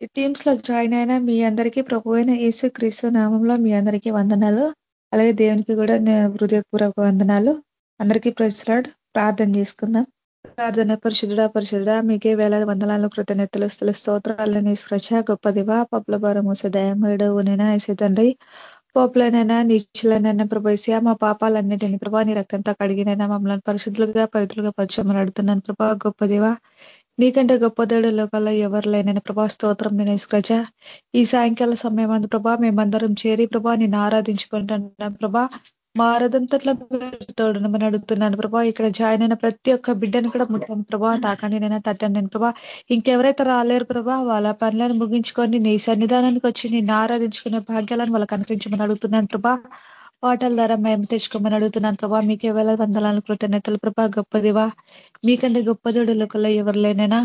ఈ టీమ్స్లో జాయిన్ అయిన మీ అందరికీ ప్రభు అయిన యేసు క్రీస్తు నామంలో మీ అందరికీ వందనాలు. అలాగే దేవునికి కూడా హృదయపూర్వక వందనాలు. అందరికీ ప్రశ్రాడ్ ప్రార్థన చేసుకుందాం. ప్రార్థన పరిశుద్ధుడ పరిశుద్ధ మీకే వేలాది వందనాలు కృతజ్ఞతలు స్థల స్తోత్రాలని స్రచ గొప్ప దివ పప్పుల భారం మూసే దయమేడు నేనా తండ్రి. పోపులనైనా నీచులనైనా ప్రభేసియా మా పాపాలన్నిటిని ప్రభా నీ రక్తంతో కడిగినైనా మమ్మల్ని పరిశుద్ధులుగా పవిత్రులుగా పరిచయం అడుగుతున్నాను ప్రభా గొప్ప దివా. నీకంటే గొప్ప దేవుడు లోకాల్లో ఎవరు లేనని ప్రభా స్తోత్రం నేను ఇసుకచ ఈ సాయంకాల సమయం అందు ప్రభా మేమందరం చేరి ప్రభా నేను ఆరాధించుకుంటున్నాం ప్రభా. మా ఆరాధంతట్లో అడుగుతున్నాను ప్రభా. ఇక్కడ జాయిన్ అయిన ప్రతి ఒక్క బిడ్డను కూడా ముట్టాను ప్రభా. తాకండి నేను తట్టండి నేను ప్రభా. ఇంకెవరైతే రాలేరు ప్రభా వాళ్ళ పనులను ముగించుకొని నీ సన్నిధానానికి వచ్చి నేను ఆరాధించుకునే భాగ్యాలను వాళ్ళకి కనిపించమని అడుగుతున్నాను ప్రభా. పాటల ద్వారా మేము తెచ్చుకోమని అడుగుతున్నాను ప్రభా. మీకు వేల వందలాలను కృతజ్ఞతలు ప్రభా. గొప్పదివా మీకంటే గొప్పదోడు లోకల్లో ఎవరు లేనైనా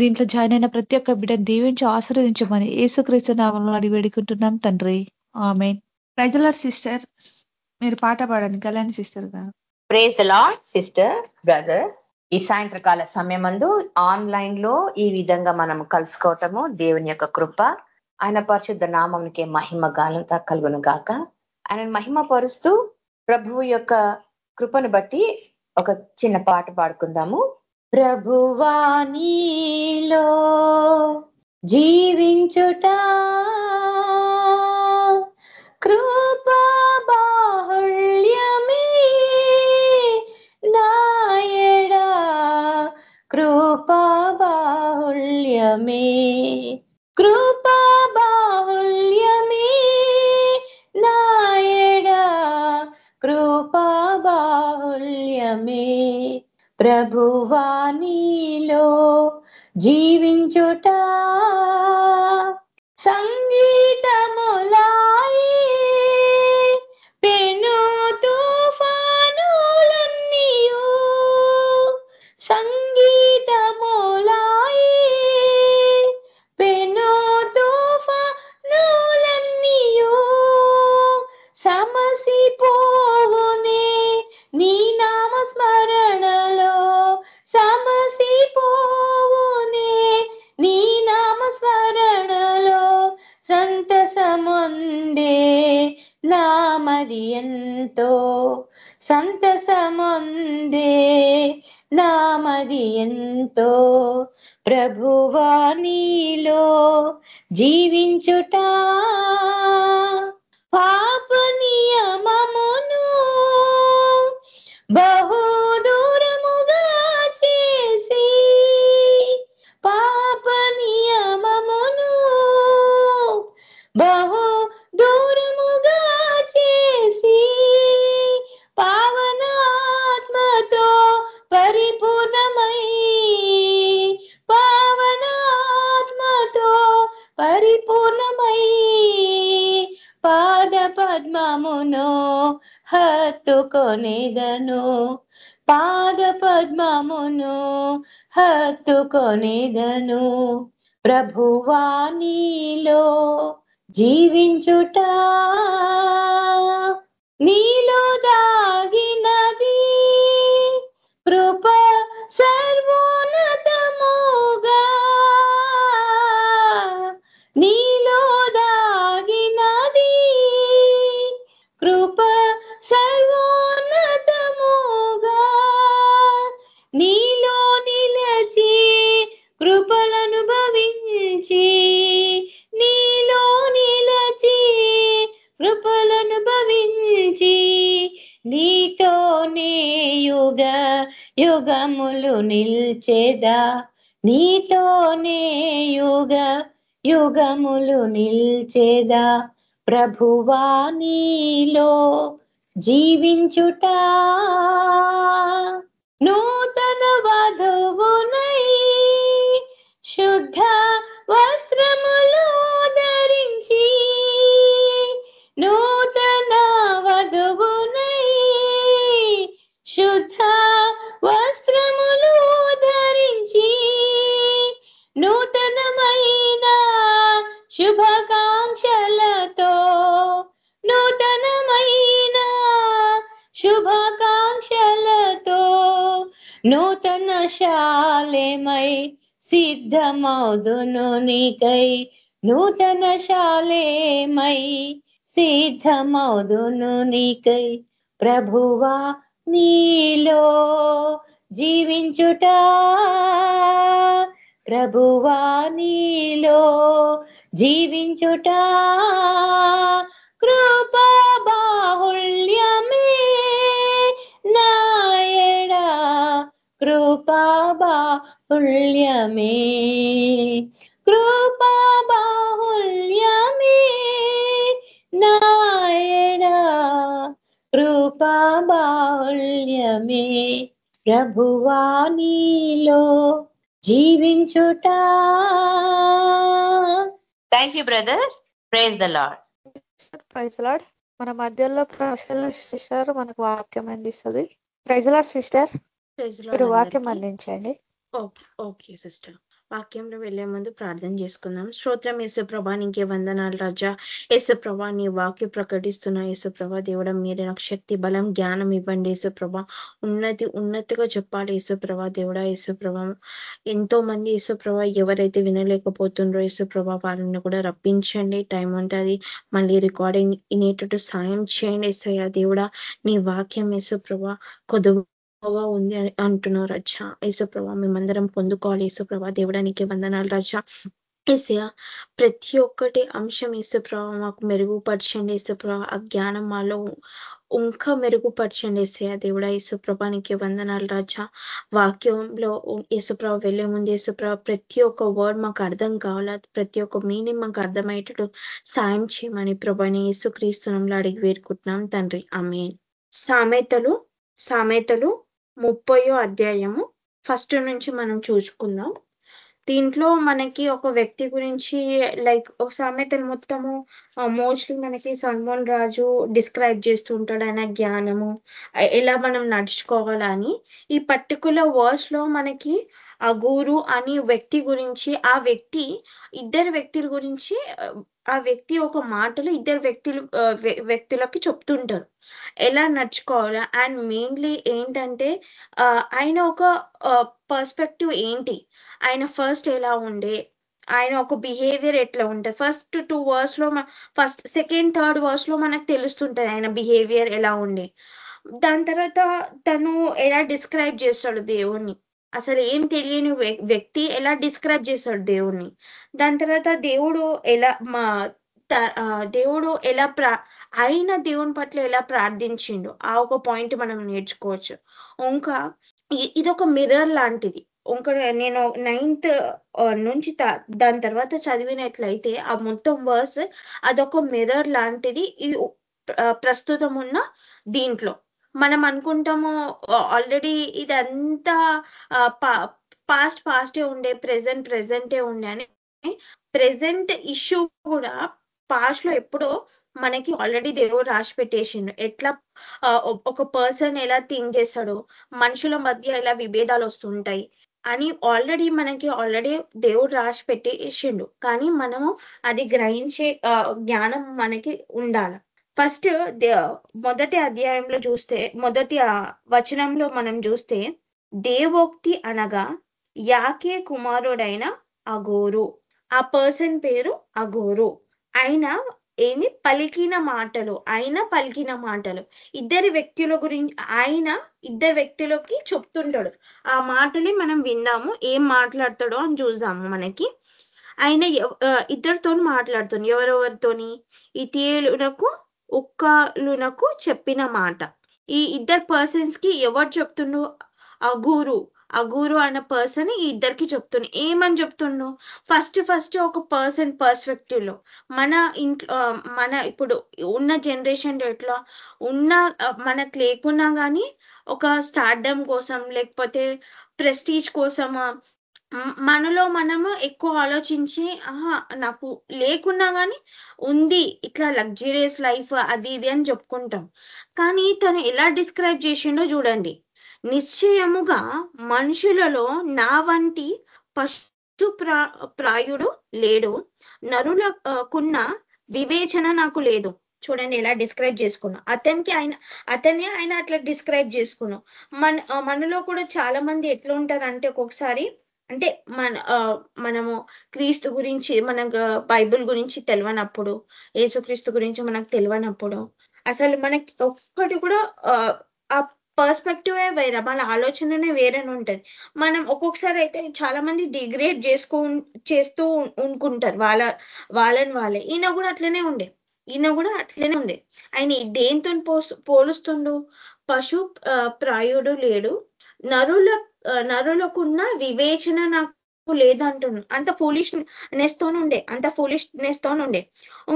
దీంట్లో జాయిన్ అయిన ప్రతి ఒక్క బిడ్డను దీవించి ఆశీర్వదించమని ఏసుక్రీస్తు నామంలో అడిగి వేడుకుంటున్నాం తండ్రి. ఆమె ప్రజల సిస్టర్ మీరు పాట పాడండి. కళ్యాణ్ సిస్టర్ గారు ప్రేజ్ లాడ్ సిస్టర్ బ్రదర్ ఈ సాయంత్రకాల సమయమందు ఆన్లైన్లో ఈ విధంగా మనం కలుసుకోవటము దేవుని యొక్క కృప. ఆయన పరిశుద్ధ నామంకే మహిమ గాలంతా కలుగును గాక. ఆయన మహిమ పరుస్తూ ప్రభువు యొక్క కృపను బట్టి ఒక చిన్న పాట పాడుకుందాము. ప్రభువాణిలో జీవించుట కృపా బాహుళ్యమే నాయడా. కృపా బాహుళ్యమే ప్రభువాణిలో జీవించుట ఎంతో ప్రభువాణిలో జీవించుట. పాప నియమమును బహు దూరముగా చేసి పాప నియమమును బహు కొనేదను. ప్రభువా నీలో జీవించుట. నీ ప్రభువా నీలో జీవించుట. నీకై ప్రభువా నీలో జీవించుట. ప్రభువా నీలో జీవించుట. కృపా బాహుళ్యమే నాయడా. కృపా బాహుళ్యమే బాహుళ్యమే ప్రభువా నీలో జీవించుట. Thank you brother praise the Lord praise Lord మన మధ్యలో ప్రశ్నలు సిస్టర్ మనకు వాక్యం అందిస్తుంది. ప్రైజ్ లాడ్ సిస్టర్ మీరు వాక్యం అందించండి. Okay okay sister. వాక్యంలో వెళ్ళే ముందు ప్రార్థన చేసుకుందాం. స్తోత్రం యేసుప్రభా నీకే వందనాలు రాజా. యేసుప్రభా నీ వాక్య ప్రకటిస్తున్న యేసుప్రభా దేవుడ మీరే నాకు శక్తి బలం జ్ఞానం ఇవ్వండి యేసుప్రభ ఉన్నతి ఉన్నతిగా చెప్పాలి యేసుప్రభా దేవుడ యేసుప్రభా ఎంతో మంది యేసుప్రభ ఎవరైతే వినలేకపోతుండ్రో యేసుప్రభా వారిని కూడా రప్పించండి. టైం ఉంటుంది మళ్ళీ రికార్డింగ్ ఇనేటట్టు సాయం చేయండి ఏసయ్య దేవుడ. నీ వాక్యం యేసుప్రభా కొద్దు ఎక్కువగా ఉంది అని రజ యేసుప్రభ మేమందరం పొందుకోవాలి యేసుప్రభ దేవుడానికి వందనాలు రజ ఏసయ ప్రతి ఒక్కటి అంశం యేసుప్రభ మాకు మెరుగుపరచండి యేసుప్రభ. ఆ జ్ఞానం మాలో ఇంకా మెరుగుపరచండి ఏసయ దేవుడ యేసుప్రభానికి వందనాలు రాజా వాక్యంలో యేసుప్రభ వెళ్ళే ముందు యేసుప్రభ ప్రతి ఒక్క వర్డ్ మాకు అర్థం కావాలా? ప్రతి ఒక్క మీనింగ్ మాకు అర్థమయ్యేటట్టు సాయం చేయమని ప్రభాని యేసుక్రీస్తునంలో అడిగి వేడుకుంటున్నాం తండ్రి. ఆమె సామెతలు సామెతలు ముప్పయో అధ్యాయము. ఫస్ట్ నుంచి మనం చూసుకుందాం. దీంట్లో మనకి ఒక వ్యక్తి గురించి లైక్ ఒక సామెతలు మొత్తము మోస్ట్లీ మనకి సల్మాన్ రాజు డిస్క్రైబ్ చేస్తూ ఉంటాడు ఆయన జ్ఞానము ఎలా మనం నడుచుకోవాలని ఈ పర్టికులర్ వర్స్లో మనకి ఆ గురు అని వ్యక్తి గురించి ఆ వ్యక్తి ఇద్దరు వ్యక్తుల గురించి ఆ వ్యక్తి ఒక మాటలు ఇద్దరు వ్యక్తులు వ్యక్తులకి చెప్తుంటారు. ఎలా నడుచుకోవాలా? అండ్ మెయిన్లీ ఏంటంటే ఆయన ఒక పర్స్పెక్టివ్ ఏంటి? ఆయన ఫస్ట్ ఎలా ఉండే? ఆయన ఒక బిహేవియర్ ఎట్లా ఉంటుంది ఫస్ట్ టూ వర్స్లో ఫస్ట్ సెకండ్ థర్డ్ వర్స్లో మనకు తెలుస్తుంటది ఆయన బిహేవియర్ ఎలా ఉండే. దాని తర్వాత తను ఎలా డిస్క్రైబ్ చేస్తాడు దేవుణ్ణి? అసలు ఏం తెలియని వ్యక్తి ఎలా డిస్క్రైబ్ చేస్తాడు దేవుణ్ణి? దాని తర్వాత దేవుడు ఎలా మా దేవుడు ఎలా ప్రా అయిన దేవుని పట్ల ఎలా ప్రార్థించిండు? ఆ ఒక పాయింట్ మనం నేర్చుకోవచ్చు. ఇంకా ఇది ఒక మిర్రర్ లాంటిది. ఇంకా నేను నైన్త్ నుంచి దాని తర్వాత చదివినట్లయితే ఆ మొత్తం వర్స్ అదొక మిర్రర్ లాంటిది. ఈ ప్రస్తుతం ఉన్న దీంట్లో. మనం అనుకుంటాము ఆల్రెడీ ఇదంతా పాస్ట్ పాస్టే ఉండే ప్రెసెంట్ ప్రెసెంటే ఉండే అని ప్రెసెంట్ ఇష్యూ కూడా పాస్ట్లో ఎప్పుడో మనకి ఆల్రెడీ దేవుడు రాసి పెట్టేసిండు. ఎట్లా ఒక పర్సన్ ఎలా థింక్ చేస్తాడో మనుషుల మధ్య ఎలా విభేదాలు వస్తుంటాయి అని ఆల్రెడీ మనకి ఆల్రెడీ దేవుడు రాసి పెట్టేసిండు. కానీ మనము అది గ్రహించే జ్ఞానం మనకి ఉండాలి. ఫస్ట్ మొదటి అధ్యాయంలో చూస్తే మొదటి వచనంలో మనం చూస్తే దేవోక్తి అనగా యాకే కుమారుడైన అగోరు ఆ పర్సన్ పేరు అగోరు ఆయన ఏమి పలికిన మాటలు ఆయన పలికిన మాటలు. ఇద్దరి వ్యక్తుల గురించి ఆయన ఇద్దరు వ్యక్తులకి చెప్తుంటాడు. ఆ మాటలే మనం విందాము ఏం మాట్లాడతాడో అని చూద్దాము మనకి. ఆయన ఇద్దరితో మాట్లాడుతుంది. ఎవరెవరితోని? ఇతేలునకు ఉక్కలునకు చెప్పిన మాట. ఈ ఇద్దరు పర్సన్స్కి ఎవరు చెప్తుండు అగూరు అగూరు అన్న పర్సన్ ఈ ఇద్దరికి చెప్తుండు. ఏమని చెప్తుండు? ఫస్ట్ ఫస్ట్ ఒక పర్సన్ పర్స్పెక్టివ్లో. మన ఇంట్లో మన ఇప్పుడు ఉన్న జనరేషన్ ఎట్లా? ఉన్న మనకు లేకున్నా కానీ ఒక స్టార్డమ్ కోసం లేకపోతే ప్రెస్టీజ్ కోసం మనలో మనము ఎక్కువ ఆలోచించి ఆహా నాకు లేకున్నా కానీ ఉంది ఇట్లా లగ్జరియస్ లైఫ్ అది ఇది అని చెప్పుకుంటాం. కానీ తను ఎలా డిస్క్రైబ్ చేసిండో చూడండి. నిశ్చయముగా మనుషులలో నా వంటి పశు ప్రా ప్రాయుడు లేడు. నరులకున్న వివేచన నాకు లేదు. చూడండి ఎలా డిస్క్రైబ్ చేసుకున్నాం. అతనికి ఆయన అతనే ఆయన అట్లా డిస్క్రైబ్ చేసుకున్నాం. మన మనలో కూడా చాలా మంది ఎట్లా ఉంటారంటే ఒక్కొక్కసారి అంటే మన మనము క్రీస్తు గురించి మనకు బైబిల్ గురించి తెలియనప్పుడు యేసుక్రీస్తు గురించి మనకు తెలియనప్పుడు అసలు మనకి ఒక్కటి కూడా ఆ పర్స్పెక్టివే వేరే మన ఆలోచననే వేరేనే ఉంటది. మనం ఒక్కొక్కసారి అయితే చాలా మంది డిగ్రేడ్ చేసుకో చేస్తూ ఉండుకుంటారు వాళ్ళ వాళ్ళని వాళ్ళే. ఈయన కూడా అట్లనే ఉండే. ఈయన కూడా అట్లనే ఉండే. ఆయన దేంతో పోలుస్తుండు? పశు ప్రాయుడు లేడు. నరుల నరులకున్న వివేచన నాకు లేదంటున్నాను అంత ఫూలిష్నెస్తో ఉండే అంత ఫూలిష్నెస్తో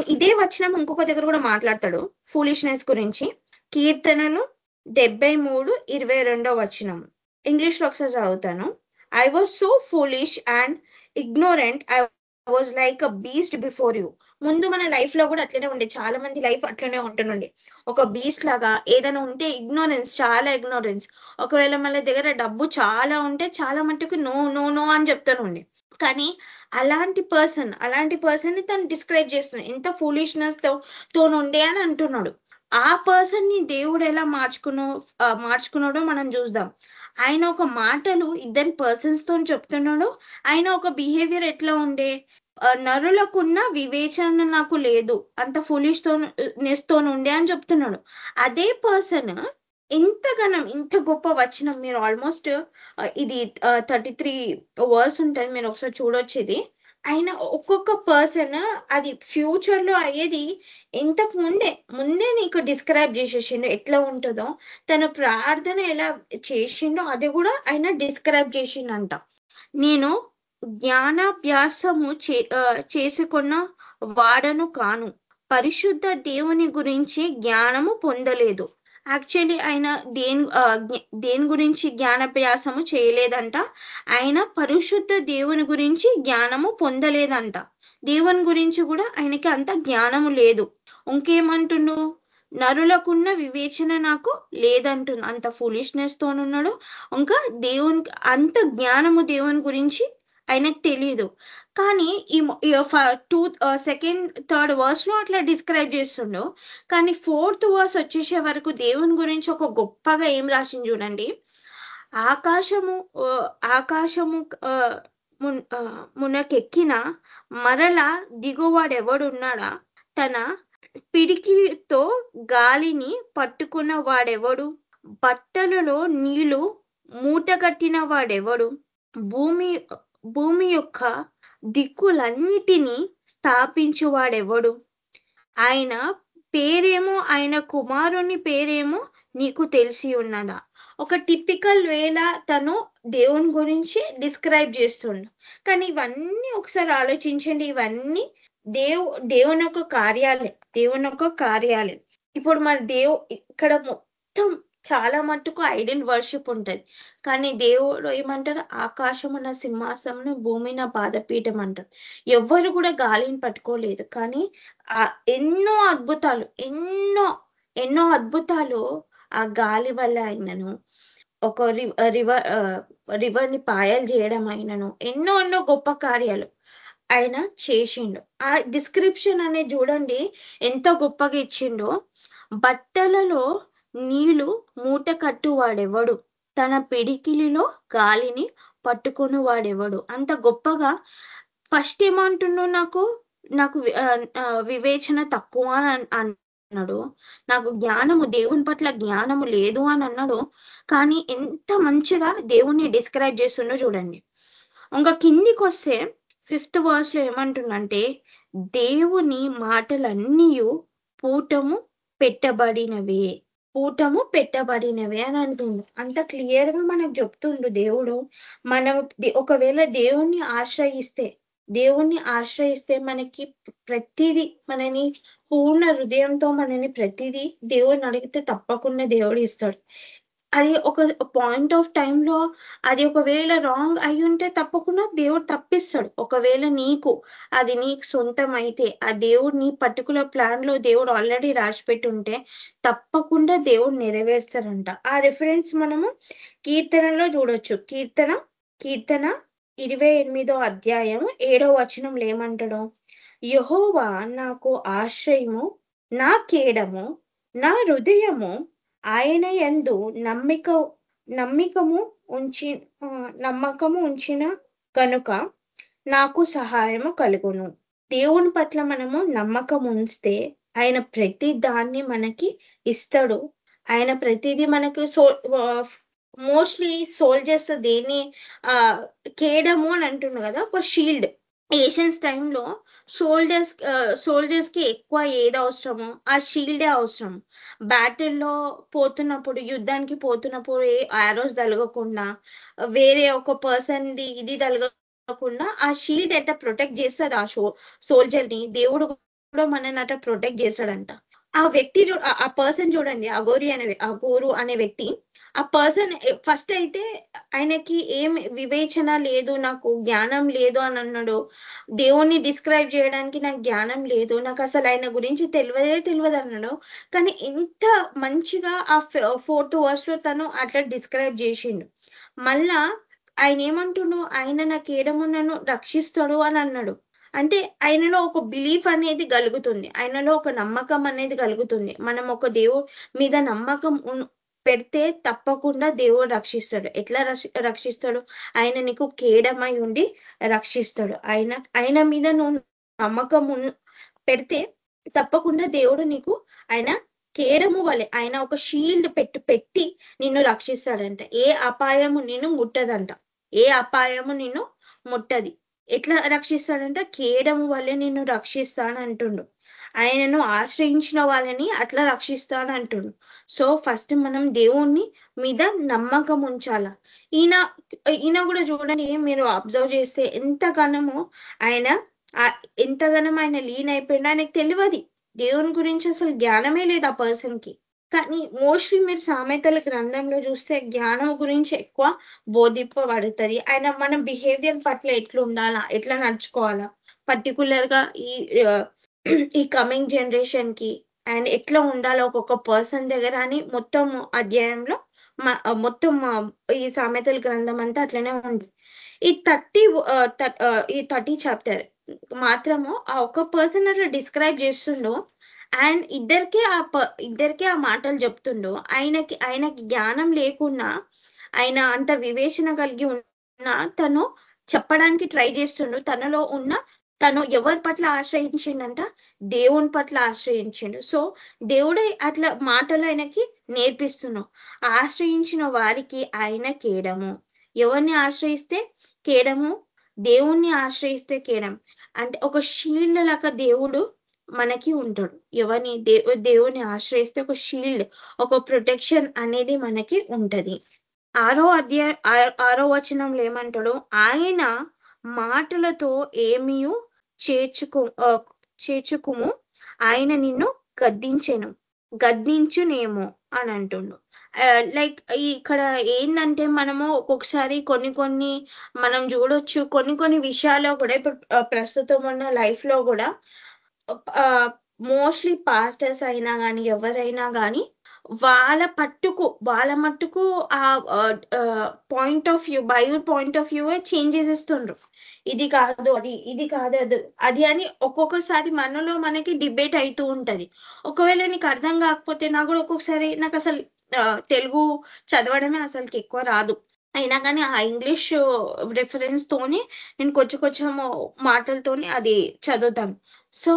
ఇదే వచ్చిన ఇంకొక దగ్గర కూడా మాట్లాడతాడు ఫూలిష్నెస్ గురించి. కీర్తనలు డెబ్బై మూడు ఇరవై రెండో వచనం. ఇంగ్లీష్లో ఒకసారి చదువుతాను. I was so foolish and ignorant I was like a beast before you ముందు మన లైఫ్లో కూడా అట్లనే ఉండే. చాలా మంది లైఫ్ అట్లనే ఉంటుండే. ఒక బీస్ట్ లాగా ఏదైనా ఉంటే ఇగ్నోరెన్స్ చాలా ఇగ్నోరెన్స్ ఒకవేళ మన దగ్గర డబ్బు చాలా ఉంటే చాలా మట్టుకు నో నో నో అని చెప్తానుండే కానీ అలాంటి పర్సన్ అలాంటి పర్సన్ని తను డిస్క్రైబ్ చేస్తున్నాడు. ఎంత ఫూలిష్నెస్తో తోనుండే అని అంటున్నాడు. ఆ పర్సన్ని దేవుడు ఎలా మార్చుకునో మార్చుకున్నాడో మనం చూద్దాం. ఆయన ఒక మాటలు ఇద్దరి పర్సన్స్తో చెప్తున్నాడు. ఆయన ఒక బిహేవియర్ ఎట్లా ఉండే? నరులకున్న వివేచన నాకు లేదు. అంత ఫులిష్తో నెస్తో ఉండే అని చెప్తున్నాడు. అదే పర్సన్ ఎంతగానం ఇంత గొప్ప వచనం మీరు ఆల్మోస్ట్ ఇది థర్టీ త్రీ వర్స్ ఉంటుంది మీరు ఒకసారి చూడొచ్చు ఇది ఆయన ఒక్కొక్క పర్సన్ అది ఫ్యూచర్లో అయ్యేది ఇంతకు ముందే ముందే నీకు డిస్క్రైబ్ చేసేసిండు ఎట్లా ఉంటుందో తన ప్రార్థన ఎలా చేసిండో అది కూడా ఆయన డిస్క్రైబ్ చేసిండంట. నేను జ్ఞానాభ్యాసము చే చేసుకున్న వాడను కాను. పరిశుద్ధ దేవుని గురించి జ్ఞానము పొందలేదు. యాక్చువల్లీ ఆయన దేని దేని గురించి జ్ఞానాభ్యాసము చేయలేదంట. ఆయన పరిశుద్ధ దేవుని గురించి జ్ఞానము పొందలేదంట. దేవుని గురించి కూడా ఆయనకి అంత జ్ఞానము లేదు. ఇంకేమంటుండు నరులకున్న వివేచన నాకు లేదంటుంది అంత ఫులిష్నెస్ తోనున్నాడు. ఇంకా దేవుని అంత జ్ఞానము దేవుని గురించి ఆయనకు తెలియదు కానీ ఈ టూ సెకండ్ థర్డ్ వర్స్లో అట్లా డిస్క్రైబ్ చేస్తుండు. కానీ ఫోర్త్ వర్స్ వచ్చేసే వరకు దేవుని గురించి ఒక గొప్పగా ఏం రాసింది చూడండి. ఆకాశము ఆకాశము మునకెక్కిన మరల దిగువాడెవడున్నాడా? తన పిడికితో గాలిని పట్టుకున్న వాడెవడు? బట్టలలో నీళ్ళు మూటగట్టిన వాడెవడు? భూమి భూమి యొక్క దిక్కులన్నిటినీ స్థాపించువాడెవడు? ఆయన పేరేమో ఆయన కుమారుని పేరేమో నీకు తెలిసి ఉన్నదా? ఒక టిపికల్ వేలా తను దేవుని గురించి డిస్క్రైబ్ చేస్తుండు. కానీ ఇవన్నీ ఒకసారి ఆలోచించండి. ఇవన్నీ దేవు దేవుని యొక్క కార్యాలే దేవుని యొక్క కార్యాలే ఇప్పుడు మన దేవు ఇక్కడ మొత్తం చాలా మట్టుకు ఐడల్ వర్షిప్ ఉంటది. కానీ దేవుడు ఏమంటారు? ఆకాశం ఆకాశమున భూమి భూమిన పాదపీఠం అంటారు. ఎవ్వరు కూడా గాలిని పట్టుకోలేదు. కానీ ఆ ఎన్నో అద్భుతాలు ఎన్నో ఎన్నో అద్భుతాలు ఆ గాలి వల్ల అయినను. ఒక రివర్ రివర్ని పాయలు చేయడం అయినను. ఎన్నో ఎన్నో గొప్ప కార్యాలు ఆయన చేసిండు. ఆ డిస్క్రిప్షన్ అనేది చూడండి ఎంత గొప్పగా ఇచ్చిండో. బట్టలలో నీళ్ళు మూటకట్టు వాడెవడు తన పిడికిలిలో గాలిని పట్టుకుని వాడెవడు అంత గొప్పగా ఫస్ట్ ఏమంటున్నావు నాకు నాకు వివేచన తక్కువ అన్నాడు. నాకు జ్ఞానము దేవుని పట్ల జ్ఞానము లేదు అని అన్నాడు కానీ ఎంత మంచిగా దేవుణ్ణి డిస్క్రైబ్ చేస్తుండో చూడండి. ఇంకా కిందికి వస్తే ఫిఫ్త్ వర్స్లో ఏమంటుందంటే దేవుని మాటలన్నీ పూటము పెట్టబడినవే. పూటము పెట్టబడినవే అని అంటుండు. అంత క్లియర్గా మనకు చెప్తుండు దేవుడు. మనం ఒకవేళ దేవుణ్ణి ఆశ్రయిస్తే దేవుణ్ణి ఆశ్రయిస్తే మనకి ప్రతిదీ మనని పూర్ణ హృదయంతో మనని ప్రతిదీ దేవుడిని అడిగితే తప్పకుండా దేవుడు ఇస్తాడు. అది ఒక పాయింట్ ఆఫ్ టైంలో అది ఒకవేళ రాంగ్ అయి ఉంటే తప్పకుండా దేవుడు తప్పిస్తాడు. ఒకవేళ నీకు అది నీకు సొంతం అయితే ఆ దేవుడు నీ పర్టికులర్ ప్లాన్లో దేవుడు ఆల్రెడీ రాసిపెట్టి ఉంటే తప్పకుండా దేవుడు నెరవేర్చారంట ఆ రిఫరెన్స్ మనము కీర్తనలో చూడొచ్చు. కీర్తన కీర్తన ఇరవై ఎనిమిదో అధ్యాయం ఏడో వచనంలో ఏమంటాడు? యహోవా నాకు ఆశ్రయము నా కేడము నా హృదయము ఆయన ఎందు నమ్మిక నమ్మికము ఉంచి నమ్మకము ఉంచిన కనుక నాకు సహాయము కలుగును. దేవుని పట్ల మనము నమ్మకం ఉంచితే ఆయన ప్రతి దాన్ని మనకి ఇస్తాడు. ఆయన ప్రతిదీ మనకు సో మోస్ట్లీ సోల్జర్స్ దేన్ని ఆ కేడము అని అంటుండు కదా ఒక షీల్డ్ ఏషియన్స్ టైంలో షోల్డర్స్ సోల్జర్స్కి ఎక్కువ ఏది అవసరమో ఆ షీల్డే అవసరం. బ్యాటిల్లో పోతున్నప్పుడు యుద్ధానికి పోతున్నప్పుడు ఏ ఆరోస్ తలగకుండా వేరే ఒక పర్సన్ ది ఇది తలగకుండా ఆ షీల్డ్ ఎట్లా ప్రొటెక్ట్ చేస్తుంది ఆ షో సోల్జర్ని? దేవుడు కూడా మనని అట్లా ప్రొటెక్ట్ చేస్తాడంట. ఆ వ్యక్తి ఆ పర్సన్ చూడండి అగోరి అనే అగోరు అనే వ్యక్తి ఆ పర్సన్ ఫస్ట్ అయితే ఆయనకి ఏం వివేచన లేదు నాకు జ్ఞానం లేదు అని అన్నాడు. దేవుణ్ణి డిస్క్రైబ్ చేయడానికి నాకు జ్ఞానం లేదు. నాకు అసలు ఆయన గురించి తెలియదే తెలియదు అన్నాడు. కానీ ఎంత మంచిగా ఆ ఫోర్త్ వర్స్లో తను అట్లా డిస్క్రైబ్ చేసిండు. మళ్ళా ఆయన ఏమంటుండు? ఆయన నాకు ఏడము నన్ను రక్షిస్తాడు అని అన్నాడు. అంటే ఆయనలో ఒక బిలీఫ్ అనేది కలుగుతుంది. ఆయనలో ఒక నమ్మకం అనేది కలుగుతుంది. మనం ఒక దేవుడి మీద నమ్మకం పెడితే తప్పకుండా దేవుడు రక్షిస్తాడు. ఎట్లా రక్షిస్తాడు? ఆయన నీకు కేడమై ఉండి రక్షిస్తాడు. ఆయన ఆయన మీద నువ్వు నమ్మకం పెడితే తప్పకుండా దేవుడు నీకు ఆయన కేడము వలె ఆయన ఒక షీల్డ్ పెట్టి పెట్టి నిన్ను రక్షిస్తాడంట. ఏ అపాయము నిన్ను ముట్టదంట. ఏ అపాయము నిన్ను ముట్టది. ఎట్లా రక్షిస్తాడంట? కేడము వల్లే నిన్ను రక్షిస్తానంటుండు. ఆయనను ఆశ్రయించిన వాళ్ళని అట్లా రక్షిస్తానంటుడు. సో ఫస్ట్ మనం దేవుణ్ణి మీద నమ్మకం ఉంచాల. ఈయన ఈయన కూడా చూడండి మీరు అబ్జర్వ్ చేస్తే ఎంతగానో ఆయన ఎంతగానం ఆయన లీన్ అయిపోయినా ఆయనకు తెలియదు. దేవుని గురించి అసలు జ్ఞానమే లేదు ఆ పర్సన్కి కానీ మోస్ట్లీ మీరు సామెతల గ్రంథంలో చూస్తే జ్ఞానం గురించి ఎక్కువ బోధింపబడుతుంది. ఆయన మన బిహేవియర్ పట్ల ఎట్లా ఉండాలా ఎట్లా నడుచుకోవాలా? పర్టికులర్గా ఈ ఈ కమింగ్ జనరేషన్కి అండ్ ఎట్లా ఉండాలో ఒక్కొక్క పర్సన్ దగ్గర అని మొత్తం అధ్యాయంలో మొత్తం ఈ సామెతల గ్రంథం అంతా అట్లనే ఉంది. ఈ థర్టీ ఈ థర్టీ చాప్టర్ మాత్రము ఆ ఒక్క పర్సన్ అట్లా డిస్క్రైబ్ చేస్తుండో అండ్ ఇద్దరికే ఆ ఇద్దరికే ఆ మాటలు చెప్తుండో. ఆయనకి ఆయనకి జ్ఞానం లేకున్నా ఆయన అంత వివేచన కలిగి ఉన్న తను చెప్పడానికి ట్రై చేస్తుండు. తనలో ఉన్న తను ఎవరి పట్ల ఆశ్రయించిండంట? దేవుని పట్ల ఆశ్రయించిండు. సో దేవుడే అట్లా మాటలు ఆయనకి నేర్పిస్తున్నావు ఆశ్రయించిన వారికి ఆయన కేడము. ఎవరిని ఆశ్రయిస్తే కేడము? దేవుణ్ణి ఆశ్రయిస్తే కేడం అంటే ఒక షీల్డ్ లాగా దేవుడు మనకి ఉంటాడు. ఎవరిని? దేవు దేవుని ఆశ్రయిస్తే ఒక షీల్డ్ ఒక ప్రొటెక్షన్ అనేది మనకి ఉంటది. ఆరో అధ్యాయ ఆరో వచనంలో ఏమంటాడు? ఆయన మాటలతో ఏమీ చేర్చుకు చేర్చుకుము. ఆయన నిన్ను గద్దించెను. గద్దించునేమో అని అంటుండు. లైక్ ఇక్కడ ఏంటంటే మనము ఒక్కొక్కసారి కొన్ని కొన్ని మనం చూడొచ్చు. కొన్ని కొన్ని విషయాల్లో కూడా ఇప్పుడు ప్రస్తుతం ఉన్న లైఫ్లో కూడా మోస్ట్లీ పాస్టర్స్ అయినా కానీ ఎవరైనా కానీ వాళ్ళ పట్టుకు వాళ్ళ మట్టుకు ఆ పాయింట్ ఆఫ్ వ్యూ బయో పాయింట్ ఆఫ్ వ్యూ చేంజ్ చేసేస్తుండ్రు. ఇది కాదు అది ఇది కాదు అది. అది అని ఒక్కొక్కసారి మనలో మనకి డిబేట్ అవుతూ ఉంటది. ఒకవేళ నీకు అర్థం కాకపోతే నాకు కూడా ఒక్కొక్కసారి నాకు అసలు తెలుగు చదవడమే అసలుకి ఎక్కువ రాదు. అయినా కానీ ఆ ఇంగ్లీష్ రిఫరెన్స్ తోని నేను కొంచెం కొంచెం మాటలతోని అది చదువుతాను. సో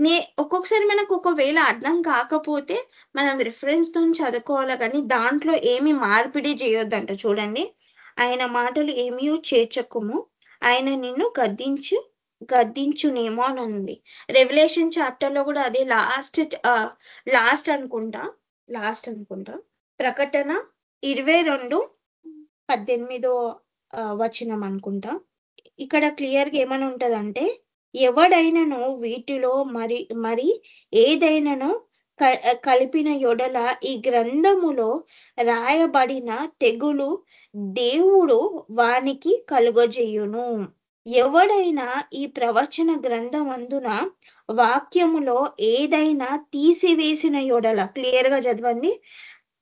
నే ఒక్కొక్కసారి మనకు ఒకవేళ అర్థం కాకపోతే మనం రిఫరెన్స్తో చదువుకోవాలి కానీ దాంట్లో ఏమి మార్పిడి చేయొద్దంట చూడండి. ఆయన మాటలు ఏమీ చేర్చకము. ఆయన నిన్ను గద్దించు గద్దించునేమో అని ఉంది రెవల్యూషన్ చాప్టర్లో కూడా అదే లాస్ట్ లాస్ట్ అనుకుంటా లాస్ట్ అనుకుంటా. ప్రకటన ఇరవై రెండు పద్దెనిమిదో వచనం అనుకుంటా. ఇక్కడ క్లియర్గా ఏమని ఉంటదంటే ఎవడైనను వీటిలో మరి మరి ఏదైనాను కలిపిన యొడల ఈ గ్రంథములో రాయబడిన తెగులు దేవుడు వానికి కలుగజేయును. ఎవడైనా ఈ ప్రవచన గ్రంథమందున వాక్యములో ఏదైనా తీసివేసిన యొడల క్లియర్గా చదవండి.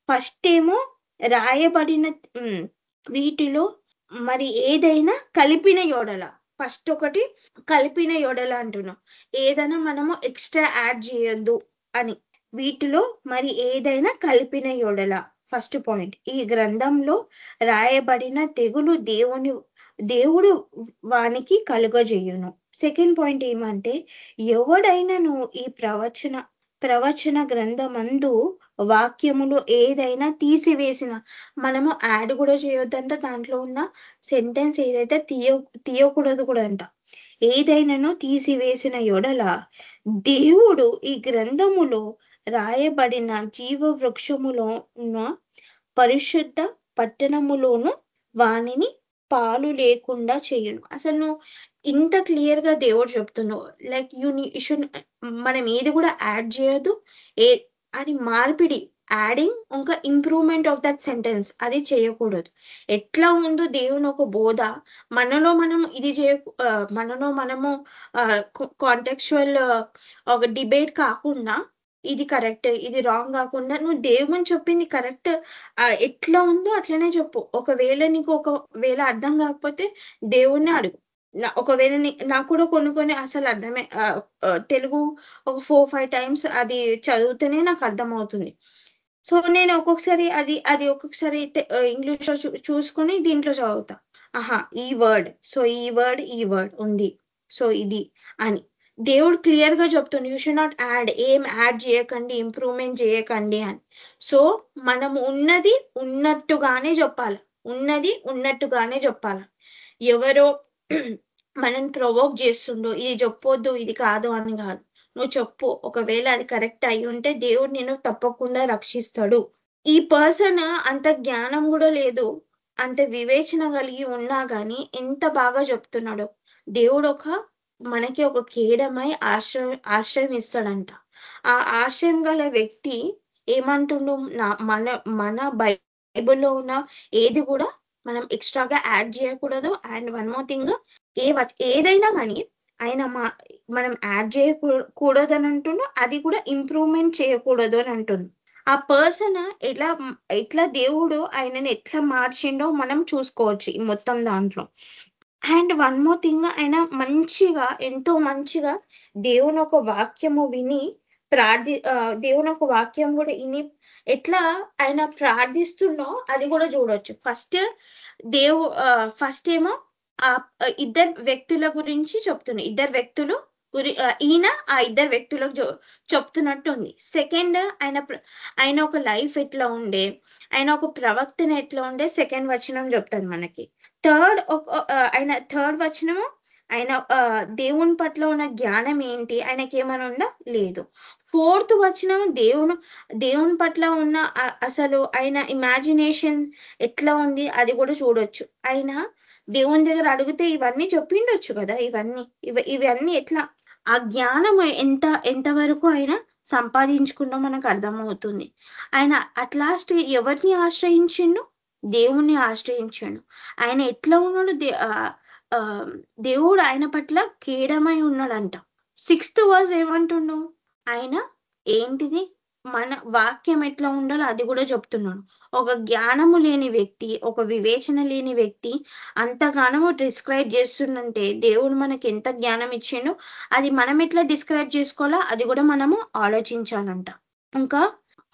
ఫస్ట్ ఏమో రాయబడిన వీటిలో మరి ఏదైనా కలిపిన యొడల. ఫస్ట్ ఒకటి కలిపిన యొడల అంటున్నాం. ఏదైనా మనము ఎక్స్ట్రా యాడ్ చేయొద్దు అని. వీటిలో మరి ఏదైనా కలిపిన యొడల. ఫస్ట్ పాయింట్ ఈ గ్రంథంలో రాయబడిన తెగులు దేవుని దేవుడు వానికి కలుగజేయును. సెకండ్ పాయింట్ ఏమంటే ఎవడైనాను ఈ ప్రవచన ప్రవచన గ్రంథమందు వాక్యములు ఏదైనా తీసివేసిన మనము యాడ్ కూడా చేయొద్దంట దాంట్లో ఉన్న సెంటెన్స్ ఏదైతే తీయ తీయకూడదు కూడా అంట. ఏదైనాను తీసివేసిన ఎడల దేవుడు ఈ గ్రంథములో రాయబడిన జీవ వృక్షములో ఉన్న పరిశుద్ధ పట్టణములోను వానిని పాలు లేకుండా చేయను. అసలు నువ్వు ఇంత క్లియర్గా దేవుడు చెప్తున్నావు. లైక్ యూ షుడ్ మనం ఏది కూడా యాడ్ చేయదు ఏ అది మార్పిడి యాడింగ్ ఇంకా ఇంప్రూవ్మెంట్ ఆఫ్ దట్ సెంటెన్స్. అది చేయకూడదు. ఎట్లా ఉందో దేవుని ఒక బోధ. మనలో మనం ఇది చేయ మనలో మనము కాంటెక్చువల్ ఒక డిబేట్ కాకుండా ఇది కరెక్ట్ ఇది రాంగ్ కాకుండా నువ్వు దేవుని చెప్పింది కరెక్ట్. ఎట్లా ఉందో అట్లనే చెప్పు. ఒకవేళ నీకు ఒకవేళ అర్థం కాకపోతే దేవుణ్ణి అడుగు. ఒకవేళ నాకు కూడా కొన్ని కొన్ని అసలు అర్థమే తెలుగు ఒక ఫోర్ ఫైవ్ టైమ్స్ అది చదివితేనే నాకు అర్థమవుతుంది. సో నేను ఒక్కొక్కసారి అది అది ఒక్కొక్కసారి ఇంగ్లీష్లో చూసుకొని దీంట్లో చదువుతా. ఆహా ఈ వర్డ్. సో ఈ వర్డ్ ఈ వర్డ్ ఉంది. సో ఇది అని. దేవుడు క్లియర్గా చెప్తుంది యూ షుడ్ నాట్ యాడ్ ఏం యాడ్ చేయకండి ఇంప్రూవ్మెంట్ చేయకండి అని. సో మనం ఉన్నది ఉన్నట్టుగానే చెప్పాలి. ఉన్నది ఉన్నట్టుగానే చెప్పాలి. ఎవరో మనం ప్రొవోక్ చేస్తుండో ఇది చెప్పొద్దు ఇది కాదు అని కాదు. నువ్వు చెప్పు ఒకవేళ అది కరెక్ట్ అయి ఉంటే దేవుడు నేను తప్పకుండా రక్షిస్తాడు. ఈ పర్సన్ అంత జ్ఞానం కూడా లేదు అంత వివేచన కలిగి ఉన్నా కానీ ఎంత బాగా చెప్తున్నాడు. దేవుడు ఒక మనకి ఒక కేడమై ఆశ్రయం ఆశ్రయం ఇస్తాడంట. ఆ ఆశ్రయం గల వ్యక్తి ఏమంటుండు? మన మన బైబుల్లో ఉన్న ఏది కూడా మనం ఎక్స్ట్రాగా యాడ్ చేయకూడదు. అండ్ వన్ మోర్ థింగ్ ఏ ఏదైనా కానీ ఆయన మా మనం యాడ్ చేయకూడదు అని అంటుండో. అది కూడా ఇంప్రూవ్మెంట్ చేయకూడదు అని అంటుండు. ఆ పర్సన్ ఎట్లా ఎట్లా దేవుడు ఆయనని ఎట్లా మార్చిండో మనం చూసుకోవచ్చు ఈ మొత్తం దాంట్లో. అండ్ వన్ మోర్ థింగ్ ఆయన మంచిగా ఎంతో మంచిగా దేవుని ఒక వాక్యము విని ప్రార్థి దేవుని ఒక వాక్యం కూడా విని ఎట్లా ఆయన ప్రార్థిస్తున్నో అది కూడా చూడొచ్చు. ఫస్ట్ దేవు ఫస్ట్ ఏమో ఆ ఇద్దరు వ్యక్తుల గురించి చెప్తున్నా ఇద్దరు వ్యక్తులు గురి ఈయన ఆ ఇద్దరు వ్యక్తులకు చెప్తున్నట్టుంది. సెకండ్ ఆయన ఆయన ఒక లైఫ్ ఎట్లా ఉండే? ఆయన ఒక ప్రవక్తన ఎట్లా ఉండే? సెకండ్ వచనం చెప్తుంది మనకి. థర్డ్ ఒక ఆయన థర్డ్ వచనము ఆయన దేవుని పట్ల ఉన్న జ్ఞానం ఏంటి? ఆయనకి ఏమైనా ఉందా? లేదు. ఫోర్త్ వచనం దేవుని దేవుని పట్ల ఉన్న అసలు ఆయన ఇమాజినేషన్ ఎట్లా ఉంది? అది కూడా చూడొచ్చు. ఆయన దేవుని దగ్గర అడిగితే ఇవన్నీ చెప్పిండొచ్చు కదా ఇవన్నీ. ఇవన్నీ ఎట్లా? ఆ జ్ఞానం ఎంత ఎంతవరకు ఆయన సంపాదించుకున్నా మనకు అర్థమవుతుంది. ఆయన అట్ లాస్ట్ ఎవరిని ఆశ్రయించిండు? దేవుణ్ణి ఆశ్రయించాడు. ఆయన ఎట్లా ఉన్నాడు? దేవుడు ఆయన పట్ల కీడమై ఉన్నాడంట. సిక్స్త్ వర్స్ ఏమంటుండు? ఆయన ఏంటిది? మన వాక్యం ఎట్లా ఉండాలో అది కూడా చెప్తున్నాడు. ఒక జ్ఞానము లేని వ్యక్తి ఒక వివేచన లేని వ్యక్తి అంతగానము డిస్క్రైబ్ చేస్తుందంటే దేవుడు మనకి ఎంత జ్ఞానం ఇచ్చిండో అది మనం ఎట్లా డిస్క్రైబ్ చేసుకోవాలో అది కూడా మనము ఆలోచించాలంట. ఇంకా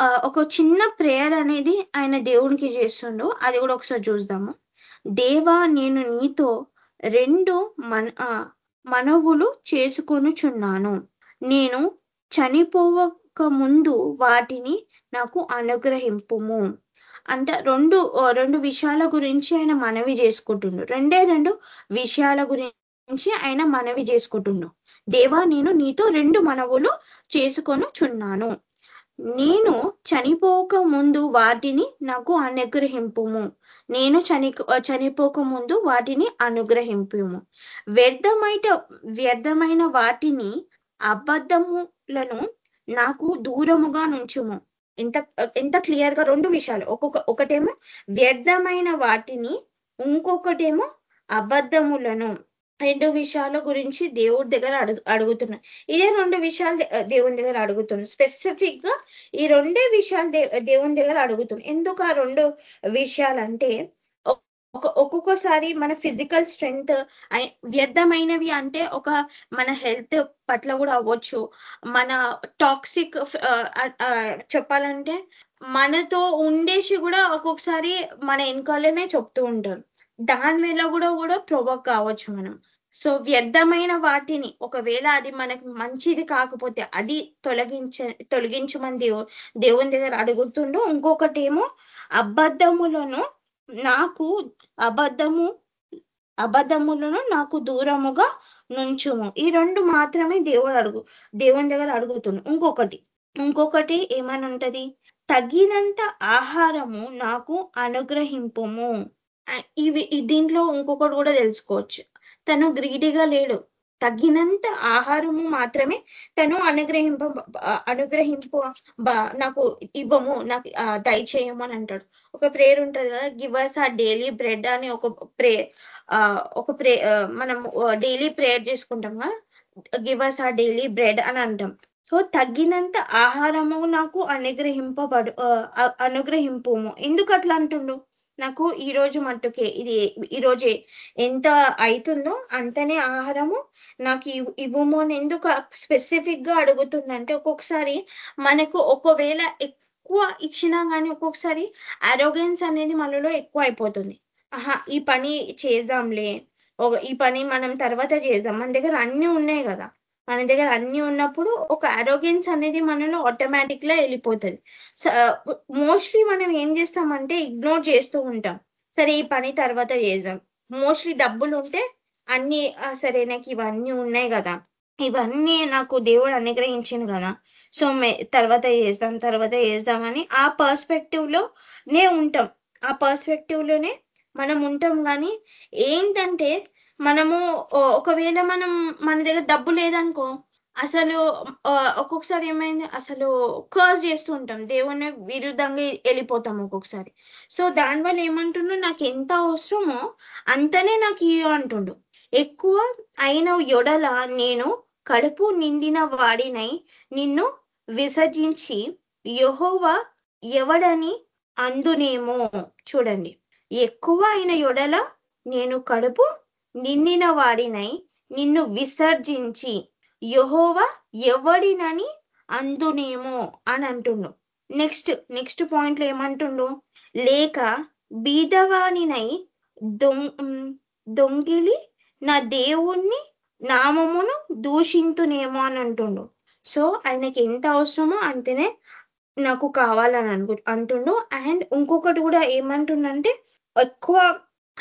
ఒక చిన్న ప్రేయర్ అనేది ఆయన దేవునికి చేస్తుండో. అది కూడా ఒకసారి చూద్దాము. దేవా నేను నీతో రెండు మన మనవులు చేసుకొనుచున్నాను. నేను చనిపోవక ముందు వాటిని నాకు అనుగ్రహింపుము. అంటే రెండు రెండు విషయాల గురించి ఆయన మనవి చేసుకుంటుండు. రెండే రెండు విషయాల గురించి ఆయన మనవి చేసుకుంటుండు. దేవా నేను నీతో రెండు మనవులు చేసుకొని చున్నాను నేను చనిపోక ముందు వాటిని నాకు అనుగ్రహింపుము. నేను చని చనిపోక ముందు వాటిని అనుగ్రహింపుము. వ్యర్థమైన వ్యర్థమైన వాటిని అబద్ధములను నాకు దూరముగా నుంచుము. ఎంత ఎంత క్లియర్గా రెండు విషయాలు. ఒక్కొక్క ఒకటేమో వ్యర్థమైన వాటిని ఇంకొకటేమో అబద్ధములను. రెండు విషయాల గురించి దేవుడి దగ్గర అడుగు అడుగుతున్నా. ఇదే రెండు విషయాలు దేవుని దగ్గర అడుగుతున్నాం. స్పెసిఫిక్గా ఈ రెండే విషయాలు దేవుని దగ్గర అడుగుతుంది ఎందుకు ఆ రెండు విషయాలంటే ఒక్కొక్కసారి మన ఫిజికల్ స్ట్రెంగ్త్ వ్యర్థమైనవి అంటే ఒక మన హెల్త్ పట్ల కూడా అవ్వచ్చు. మన టాక్సిక్ చెప్పాలంటే మనతో ఉండేసి కూడా ఒక్కొక్కసారి మన వెనకాలనే చెప్తూ ఉంటారు. దాని వేళ కూడా కూడా ప్రొవోక్ కావచ్చు మనం. సో వ్యర్థమైన వాటిని ఒకవేళ అది మనకి మంచిది కాకపోతే అది తొలగించ తొలగించమని దేవు దేవుని దగ్గర అడుగుతుండు. ఇంకొకటి ఏమో అబద్ధములను నాకు అబద్ధము అబద్ధములను నాకు దూరముగా నుంచుము. ఈ రెండు మాత్రమే దేవుడు అడుగు దేవుని దగ్గర అడుగుతుండు. ఇంకొకటి ఇంకొకటి ఏమని ఉంటది? తగినంత ఆహారము నాకు అనుగ్రహింపుము. ఇవి దీంట్లో ఇంకొకటి కూడా తెలుసుకోవచ్చు. తను గ్రీడీగా లేడు. తగినంత ఆహారము మాత్రమే తను అనుగ్రహింప అనుగ్రహింపు నాకు ఇవ్వము నాకు దయచేయము అని అంటాడు. ఒక ప్రేయర్ ఉంటది కదా గివర్స్ ఆ డైలీ బ్రెడ్ అని ఒక ప్రే ఒక ప్రే మనం డైలీ ప్రేయర్ చేసుకుంటాం కదా గివర్స్ ఆ డైలీ బ్రెడ్ అని అంటాం. సో తగినంత ఆహారము నాకు అనుగ్రహింపబడు అనుగ్రహింపుము. ఎందుకు అట్లా అంటుండు? నాకు ఈ రోజు మట్టుకే ఇది ఈ రోజే ఎంత అవుతుందో అంతనే ఆహారము నాకు ఇవ్వము అని ఎందుకు స్పెసిఫిక్గా అడుగుతుందంటే ఒక్కొక్కసారి మనకు ఒకవేళ ఎక్కువ ఇచ్చినా కానీ ఒక్కొక్కసారి అరోగెన్స్ అనేది మనలో ఎక్కువ అయిపోతుంది. ఆహా ఈ పని చేద్దాంలే ఈ పని మనం తర్వాత చేద్దాం మన దగ్గర అన్ని ఉన్నాయి కదా. మన దగ్గర అన్ని ఉన్నప్పుడు ఒక అరోగెన్స్ అనేది మనలో ఆటోమేటిక్గా వెళ్ళిపోతుంది. మోస్ట్లీ uh, మనం ఏం చేస్తామంటే ఇగ్నోర్ చేస్తూ ఉంటాం. సరే ఈ పని తర్వాత చేద్దాం. మోస్ట్లీ డబ్బులు ఉంటే అన్ని సరే నాకు ఇవన్నీ ఉన్నాయి కదా. ఇవన్నీ నాకు దేవుడు అనుగ్రహించింది కదా. సో తర్వాత చేద్దాం తర్వాత చేద్దామని ఆ పర్స్పెక్టివ్లో నే ఉంటాం. ఆ పర్స్పెక్టివ్లోనే మనం ఉంటాం కానీ ఏంటంటే మనము ఒకవేళ మనం మన దగ్గర డబ్బు లేదనుకో అసలు ఒక్కొక్కసారి ఏమైంది అసలు కర్స్ చేస్తూ ఉంటాం. దేవుని విరుద్ధంగా వెళ్ళిపోతాం ఒక్కొక్కసారి. సో దానివల్ల ఏమంటుండో నాకు ఎంత అవసరమో అంతనే నాకు ఇయ్యో అంటుండు. ఎక్కువ అయిన యొడల నేను కడుపు నిండిన వాడినై నిన్ను విసర్జించి యహోవ ఎవడని అందునేమో. చూడండి. ఎక్కువ అయిన యొడల నేను కడుపు నిండిన వాడినై నిన్ను విసర్జించి యహోవ ఎవడినని అందునేమో అని అంటుండు నెక్స్ట్ నెక్స్ట్ పాయింట్లో ఏమంటుండు? లేక బీదవానినై దొంగిలి నా దేవుణ్ణి నామమును దూషింతునేమో అని అంటుండు సో ఆయనకి ఎంత అవసరమో అంతనే నాకు కావాలని అను అంటుండు. అండ్ ఇంకొకటి కూడా ఏమంటుండంటే ఎక్కువ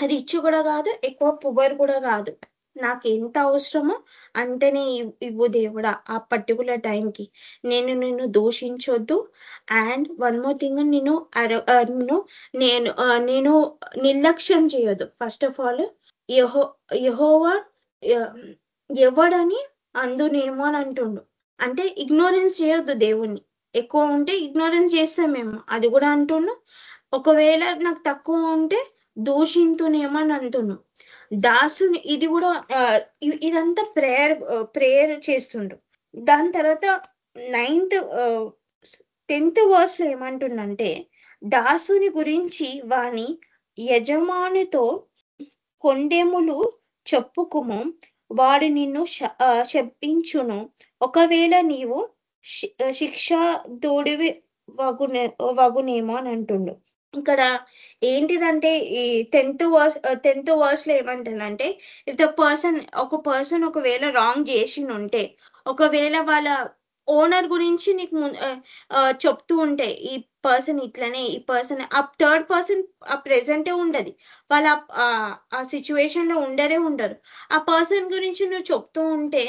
రిచ్ కూడా కాదు ఎక్కువ పువర్ కూడా కాదు. నాకు ఎంత అవసరమో అంతనే ఇవ్వు దేవుడా ఆ పర్టికులర్ టైంకి. నేను నిన్ను దూషించొద్దు. అండ్ వన్ మోర్ థింగ్ నేను నేను నేను నేను నిర్లక్ష్యం చేయొద్దు. ఫస్ట్ ఆఫ్ ఆల్ యహో యహోవా ఎవడని అందునేమో అని అంటుండు. అంటే ఇగ్నోరెన్స్ చేయొద్దు దేవుణ్ణి. ఎక్కువ ఉంటే ఇగ్నోరెన్స్ చేస్తాం మేము. అది కూడా అంటుండు. ఒకవేళ నాకు తక్కువ ఉంటే దూషింతునేమని అని అంటున్నాం. దాసుని ఇది కూడా ఇదంతా ప్రేయర్ ప్రేయర్ చేస్తుండ్రు. దాని తర్వాత నైన్త్ టెన్త్ వర్స్లో ఏమంటుండంటే దాసుని గురించి వాని యజమానితో కొండెములు చెప్పుకుము వాడు నిన్ను శప్పించును ఒకవేళ నీవు శిక్ష దోడివి వగునే వగునేమో అని అంటుండు. ఇక్కడ ఏంటిదంటే ఈ టెన్త్ వర్స్ టెన్త్ వర్స్లో ఏమంటుందంటే ఇఫ్ ద పర్సన్ ఒక పర్సన్ ఒకవేళ రాంగ్ చేసి ఉంటే ఒకవేళ వాళ్ళ ఓనర్ గురించి నీకు చెప్తూ ఉంటే ఈ పర్సన్ ఇట్లనే ఈ పర్సన్ ఆ థర్డ్ పర్సన్ ఆ ప్రెసెంటే ఉండదు. వాళ్ళ ఆ సిచ్యువేషన్లో ఉండరే ఉండరు. ఆ పర్సన్ గురించి నువ్వు చెప్తూ ఉంటే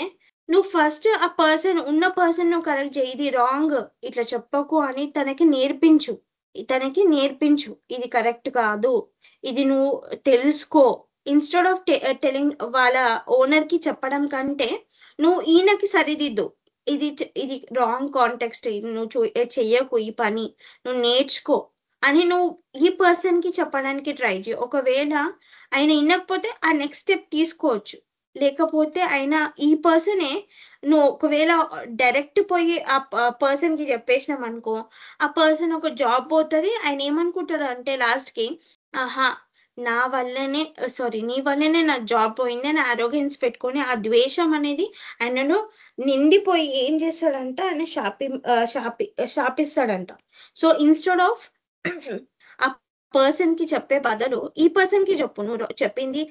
నువ్వు ఫస్ట్ ఆ పర్సన్ ఉన్న పర్సన్ నువ్వు కరెక్ట్ చేయి ఇది రాంగ్ ఇట్లా చెప్పకు అని తనకి నేర్పించు. తనకి నేర్పించు. ఇది కరెక్ట్ కాదు. ఇది నువ్వు తెలుసుకో. ఇన్స్టెడ్ ఆఫ్ టెలింగ్ వాళ్ళ ఓనర్కి చెప్పడం కంటే నువ్వు ఈయనకి సరిదిద్దు. ఇది ఇది రాంగ్ కాంటెక్స్ట్ నువ్వు చెయ్యకు ఈ పని. నువ్వు నేర్చుకో అని నువ్వు ఈ పర్సన్కి చెప్పడానికి ట్రై చేయి ఒకవేళ ఆయన వినకపోతే ఆ నెక్స్ట్ స్టెప్ తీసుకోవచ్చు. లేకపోతే ఆయన ఈ పర్సనే నువ్వు ఒకవేళ డైరెక్ట్ పోయి ఆ పర్సన్కి చెప్పేసినాం అనుకో ఆ పర్సన్ ఒక జాబ్ పోతుంది ఆయన ఏమనుకుంటాడు అంటే లాస్ట్కి ఆహా నా వల్లనే సారీ నీ వల్లనే నా జాబ్ పోయింది అని ఆరోగ్యన్స్ పెట్టుకొని ఆ ద్వేషం అనేది ఆయనను నిండిపోయి ఏం చేస్తాడంట ఆయన షాపి షాపి షాపిస్తాడంట సో ఇన్స్టెడ్ ఆఫ్ ఆ పర్సన్కి చెప్పే బదులు ఈ పర్సన్కి చెప్పు నువ్వు చెప్పింది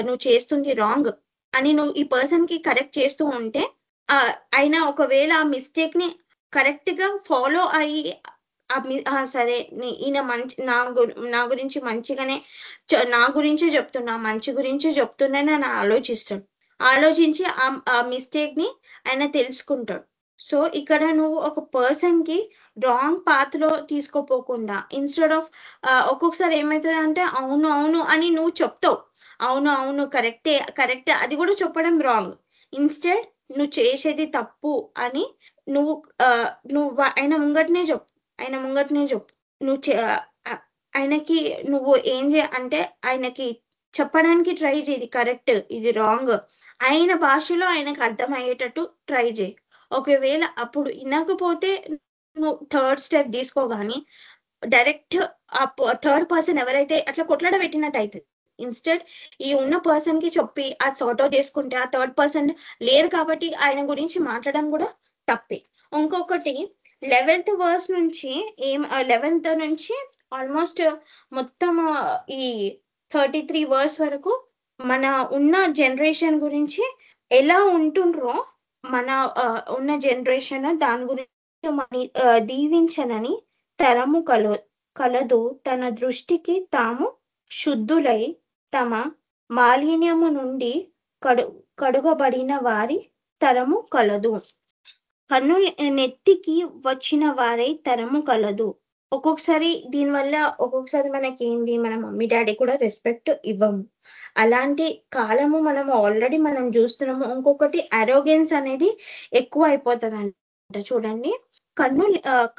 నువ్వు చేస్తుంది రాంగ్ అని నువ్వు ఈ పర్సన్కి కరెక్ట్ చేస్తూ ఉంటే అయినా ఒకవేళ ఆ మిస్టేక్ని కరెక్ట్గా ఫాలో అయ్యి సరే ఈయన మంచి నా నా గురించి మంచిగానే నా గురించే చెప్తున్నా మంచి గురించే చెప్తున్నాను ఆయన ఆలోచిస్తాడు. ఆలోచించి ఆ మిస్టేక్ని ఆయన తెలుసుకుంటాడు. సో ఇక్కడ నువ్వు ఒక పర్సన్కి రాంగ్ పాత్లో తీసుకోపోకుండా ఇన్స్టెడ్ ఆఫ్ ఒక్కొక్కసారి ఏమవుతుంది అంటే అవును అవును అని నువ్వు చెప్తావు. అవును అవును. కరెక్టే కరెక్టే. అది కూడా చెప్పడం రాంగ్. ఇన్స్టెడ్ నువ్వు చేసేది తప్పు అని నువ్వు నువ్వు ఆయన ముంగటనే చెప్పు. ఆయన ముంగటనే చెప్పు. నువ్వు ఆయనకి నువ్వు ఏం చే అంటే ఆయనకి చెప్పడానికి ట్రై చేయి. కరెక్ట్ ఇది రాంగ్. ఆయన భాషలో ఆయనకు అర్థమయ్యేటట్టు ట్రై చేయి. ఒకవేళ అప్పుడు వినకపోతే నువ్వు థర్డ్ స్టెప్ తీసుకోగాని డైరెక్ట్ ఆ థర్డ్ పర్సన్ ఎవరైతే అట్లా కొట్లాడ పెట్టినట్టు అవుతుంది ఇన్స్టెడ్ ఈ ఉన్న పర్సన్కి చెప్పి ఆ సార్ట్ చేసుకుంటే ఆ థర్డ్ పర్సన్ లేరు కాబట్టి ఆయన గురించి మాట్లాడడం కూడా తప్పే. ఇంకొకటి లెవెన్త్ వర్స్ నుంచి ఏం లెవెన్త్ నుంచి ఆల్మోస్ట్ మొత్తం ఈ థర్టీ త్రీ వర్స్ వరకు మన ఉన్న జనరేషన్ గురించి ఎలా ఉంటుండ్రో మన ఉన్న జనరేషన్ దాని గురించి దీవించనని తరము కల కలదు. తన దృష్టికి తాము శుద్ధులై తమ మాలిన్యము నుండి కడు కడుగబడిన వారి తరము కలదు. కన్ను నెత్తికి వచ్చిన వారై తరము కలదు. ఒక్కొక్కసారి దీనివల్ల ఒక్కొక్కసారి మనకి ఏంది మన మమ్మీ డాడీ కూడా రెస్పెక్ట్ ఇవ్వము. అలాంటి కాలము మనం ఆల్రెడీ మనం చూస్తున్నాము. ఇంకొకటి అరోగెన్స్ అనేది ఎక్కువ అయిపోతుంది చూడండి. కన్ను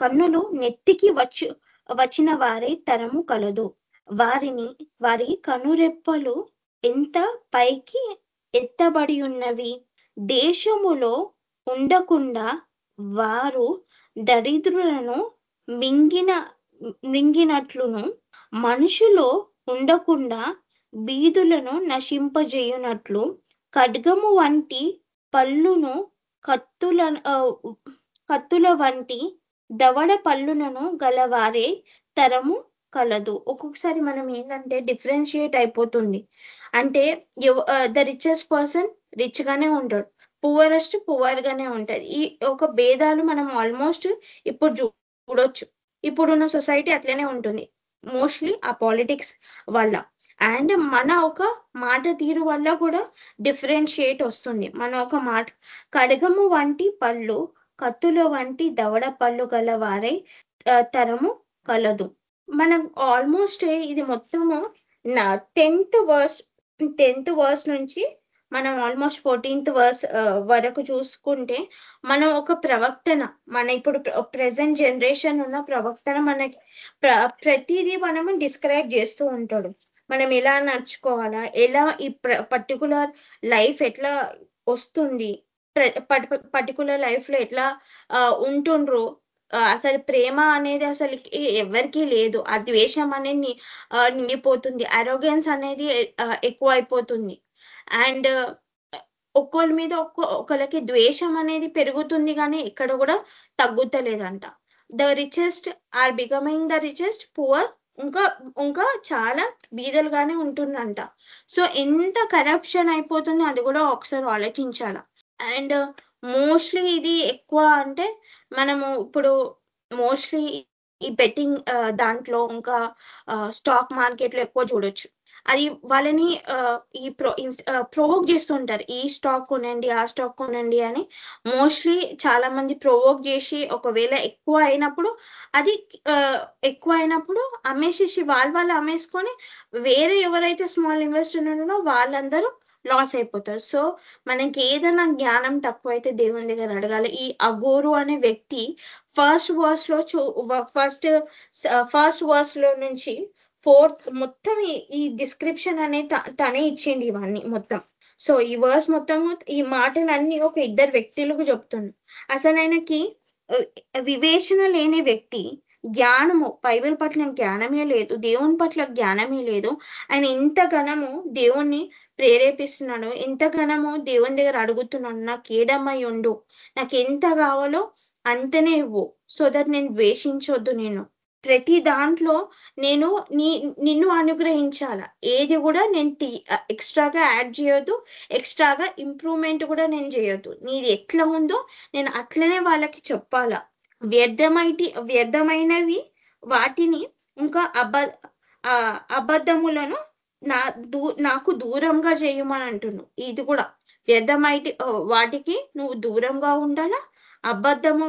కన్నులు నెత్తికి వచ్చు వచ్చిన వారి తరము కలదు. వారిని వారి కనురెప్పలు ఎంత పైకి ఎత్తబడి ఉన్నవి? దేశములో ఉండకుండా వారు దరిద్రులను మింగిన మింగినట్లును మనుషులో ఉండకుండా బీదులను నశింపజేయునట్లు ఖడ్గము వంటి పళ్ళును కత్తుల కత్తుల వంటి దవడ పళ్ళులను గలవారే తరము కలదు. ఒక్కొక్కసారి మనం ఏంటంటే డిఫరెన్షియేట్ అయిపోతుంది. అంటే ద రిచెస్ట్ పర్సన్ రిచ్ గానే ఉంటాడు. పువరెస్ట్ పువర్ గానే ఉంటది. ఈ ఒక భేదాలు మనం ఆల్మోస్ట్ ఇప్పుడు చూడొచ్చు. ఇప్పుడున్న సొసైటీ అట్లనే ఉంటుంది. మోస్ట్లీ ఆ పాలిటిక్స్ వల్ల. అండ్ మన ఒక మాట తీరు వల్ల కూడా డిఫరెన్షియేట్ వస్తుంది. మన ఒక మాట కడగము వంటి పళ్ళు కత్తుల వంటి దవడ పళ్ళు గల వారై తరము కలదు. మనం ఆల్మోస్ట్ ఇది మొత్తము నా టెన్త్ వర్స్ టెన్త్ వర్స్ నుంచి మనం ఆల్మోస్ట్ ఫోర్టీన్త్ వర్స్ వరకు చూసుకుంటే మనం ఒక ప్రవక్తన మన ఇప్పుడు ప్రెసెంట్ జనరేషన్ ఉన్న ప్రవక్తన మనకి ప్రతిదీ మనము డిస్క్రైబ్ చేస్తూ ఉంటాడు. మనం ఎలా నడుచుకోవాలా ఎలా ఈ పర్టికులర్ లైఫ్ ఎట్లా వస్తుంది పర్టికులర్ లైఫ్లో ఎట్లా ఉంటుండ్రు అసలు ప్రేమ అనేది అసలు ఎవరికీ లేదు. ఆ ద్వేషం అనేది నిండిపోతుంది. అరోగెన్స్ అనేది ఎక్కువ అయిపోతుంది అండ్ ఒక్కోళ్ళ మీద ఒక్కో ఒకరికి ద్వేషం అనేది పెరుగుతుంది కానీ ఇక్కడ కూడా తగ్గుతలేదంట. The richest are becoming the richest poor ఇంకా ఇంకా చాలా బీదలుగానే ఉంటుందంట. సో ఎంత కరప్షన్ అయిపోతుంది అది కూడా ఒకసారి ఆలోచించాల. అండ్ మోస్ట్లీ ఇది ఎక్కువ అంటే మనము ఇప్పుడు మోస్ట్లీ ఈ బెట్టింగ్ దాంట్లో ఇంకా స్టాక్ మార్కెట్లో ఎక్కువ చూడొచ్చు. అది వాళ్ళని ఈ ప్రో ప్రొవోక్ చేస్తుంటారు. ఈ స్టాక్ కొనండి ఆ స్టాక్ కొనండి అని మోస్ట్లీ చాలా మంది ప్రొవోక్ చేసి ఒకవేళ ఎక్కువ అయినప్పుడు అది ఎక్కువ అయినప్పుడు అమ్మేసేసి వాళ్ళు వాళ్ళు అమ్మేసుకొని వేరే ఎవరైతే స్మాల్ ఇన్వెస్టర్ ఉన్నారో వాళ్ళందరూ లాస్ అయిపోతారు. సో మనకి ఏదైనా జ్ఞానం తక్కువైతే దేవుని దగ్గర అడగాలి. ఈ అగోరు అనే వ్యక్తి ఫస్ట్ వర్స్లో చూ ఫస్ట్ ఫస్ట్ వర్స్లో నుంచి ఫోర్త్ మొత్తం ఈ డిస్క్రిప్షన్ అనే తనే ఇచ్చిండి ఇవన్నీ మొత్తం. సో ఈ వర్స్ మొత్తము ఈ మాటలన్నీ ఒక ఇద్దరు వ్యక్తులకు చెప్తుంది అసలు ఆయనకి uh, వివేచన లేని వ్యక్తి జ్ఞానము బైబిల్ పట్ల జ్ఞానమే లేదు దేవుని పట్ల జ్ఞానమే లేదు. ఆయన ఎంత ఘనము దేవుణ్ణి ప్రేరేపిస్తున్నాడు. ఎంత దేవుని దగ్గర అడుగుతున్నాడు నాకు ఏడమ్మై ఉండు. నాకు ఎంత కావాలో అంతనే ఇవ్వు. సో దట్ నేను ద్వేషించొద్దు నేను. ప్రతి దాంట్లో నేను నీ నిన్ను అనుగ్రహించాల? ఏది కూడా నేను ఎక్స్ట్రాగా యాడ్ చేయొద్దు. ఎక్స్ట్రాగా ఇంప్రూవ్మెంట్ కూడా నేను చేయొద్దు. నీది ఎట్లా ఉందో నేను అట్లనే వాళ్ళకి చెప్పాలా? వ్యర్థమైటి వ్యర్థమైనవి వాటిని ఇంకా అబ అబద్ధములను నా దూ నాకు దూరంగా చేయమని అంటున్నావు ఇది కూడా వ్యర్థమైటి వాటికి నువ్వు దూరంగా ఉండాలా? అబద్ధము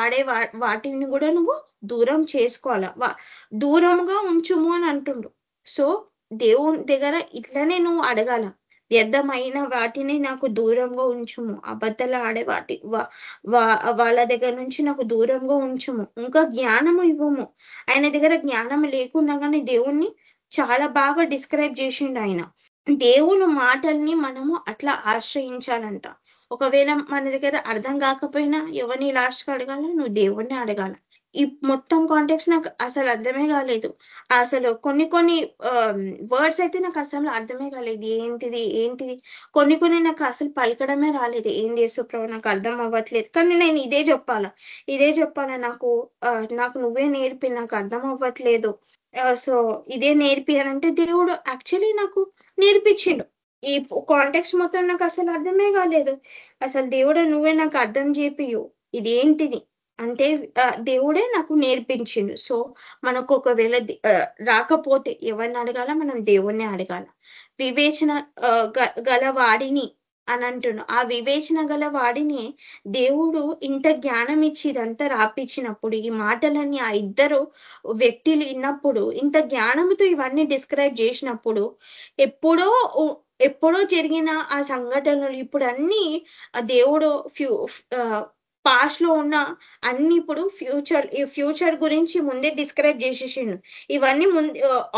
ఆడే వాటిని కూడా నువ్వు దూరం చేసుకోవాలా? దూరంగా ఉంచుము అని అంటుండు సో దేవుని దగ్గర ఇట్లనే నువ్వు అడగాల. వ్యర్థమైన వాటిని నాకు దూరంగా ఉంచుము. అబద్ధాలు ఆడే వాటి వాళ్ళ దగ్గర నుంచి నాకు దూరంగా ఉంచుము. ఇంకా జ్ఞానము ఇవ్వము. ఆయన దగ్గర జ్ఞానం లేకున్నా కానీ దేవుణ్ణి చాలా బాగా డిస్క్రైబ్ చేసిండు ఆయన. దేవుని మాటల్ని మనము అట్లా ఆశ్రయించాలంట. ఒకవేళ మన దగ్గర అర్థం కాకపోయినా ఎవరిని లాస్ట్గా అడగాల? నువ్వు దేవుణ్ణి అడగాల. ఈ మొత్తం కాంటెక్స్ నాకు అసలు అర్థమే కాలేదు. అసలు కొన్ని కొన్ని వర్డ్స్ అయితే నాకు అసలు అర్థమే కాలేదు. ఏంటిది ఏంటిది? కొన్ని కొన్ని నాకు అసలు పలకడమే రాలేదు. ఏం చేసు నాకు అర్థం అవ్వట్లేదు. కానీ నేను ఇదే చెప్పాలా? ఇదే చెప్పాలా? నాకు నాకు నువ్వే నేర్పి నాకు అర్థం అవ్వట్లేదు. సో ఇదే నేర్పి అంటే దేవుడు యాక్చువల్లీ నాకు నేర్పించిండు. ఈ కాంటెక్స్ మొత్తం నాకు అసలు అర్థమే కాలేదు. అసలు దేవుడు నువ్వే నాకు అర్థం చేపియు ఇదేంటిది? అంటే దేవుడే నాకు నేర్పించిండు. సో మనకు ఒకవేళ రాకపోతే ఎవరిని అడగాల? మనం దేవుణ్ణి అడగాల. వివేచన గల వాడిని అని అంటున్నాం. ఆ వివేచన గల వాడిని దేవుడు ఇంత జ్ఞానం ఇచ్చి ఇదంతా రాపించినప్పుడు ఈ మాటలన్నీ ఆ ఇద్దరు వ్యక్తులు విన్నప్పుడు ఇంత జ్ఞానంతో ఇవన్నీ డిస్క్రైబ్ చేసినప్పుడు ఎప్పుడో ఎప్పుడో జరిగిన ఆ సంఘటనలు ఇప్పుడు అన్ని దేవుడు ఫ్యూ పాస్ట్లో ఉన్న అన్ని ఇప్పుడు ఫ్యూచర్ ఈ ఫ్యూచర్ గురించి ముందే డిస్క్రైబ్ చేసేసిండు. ఇవన్నీ ముందు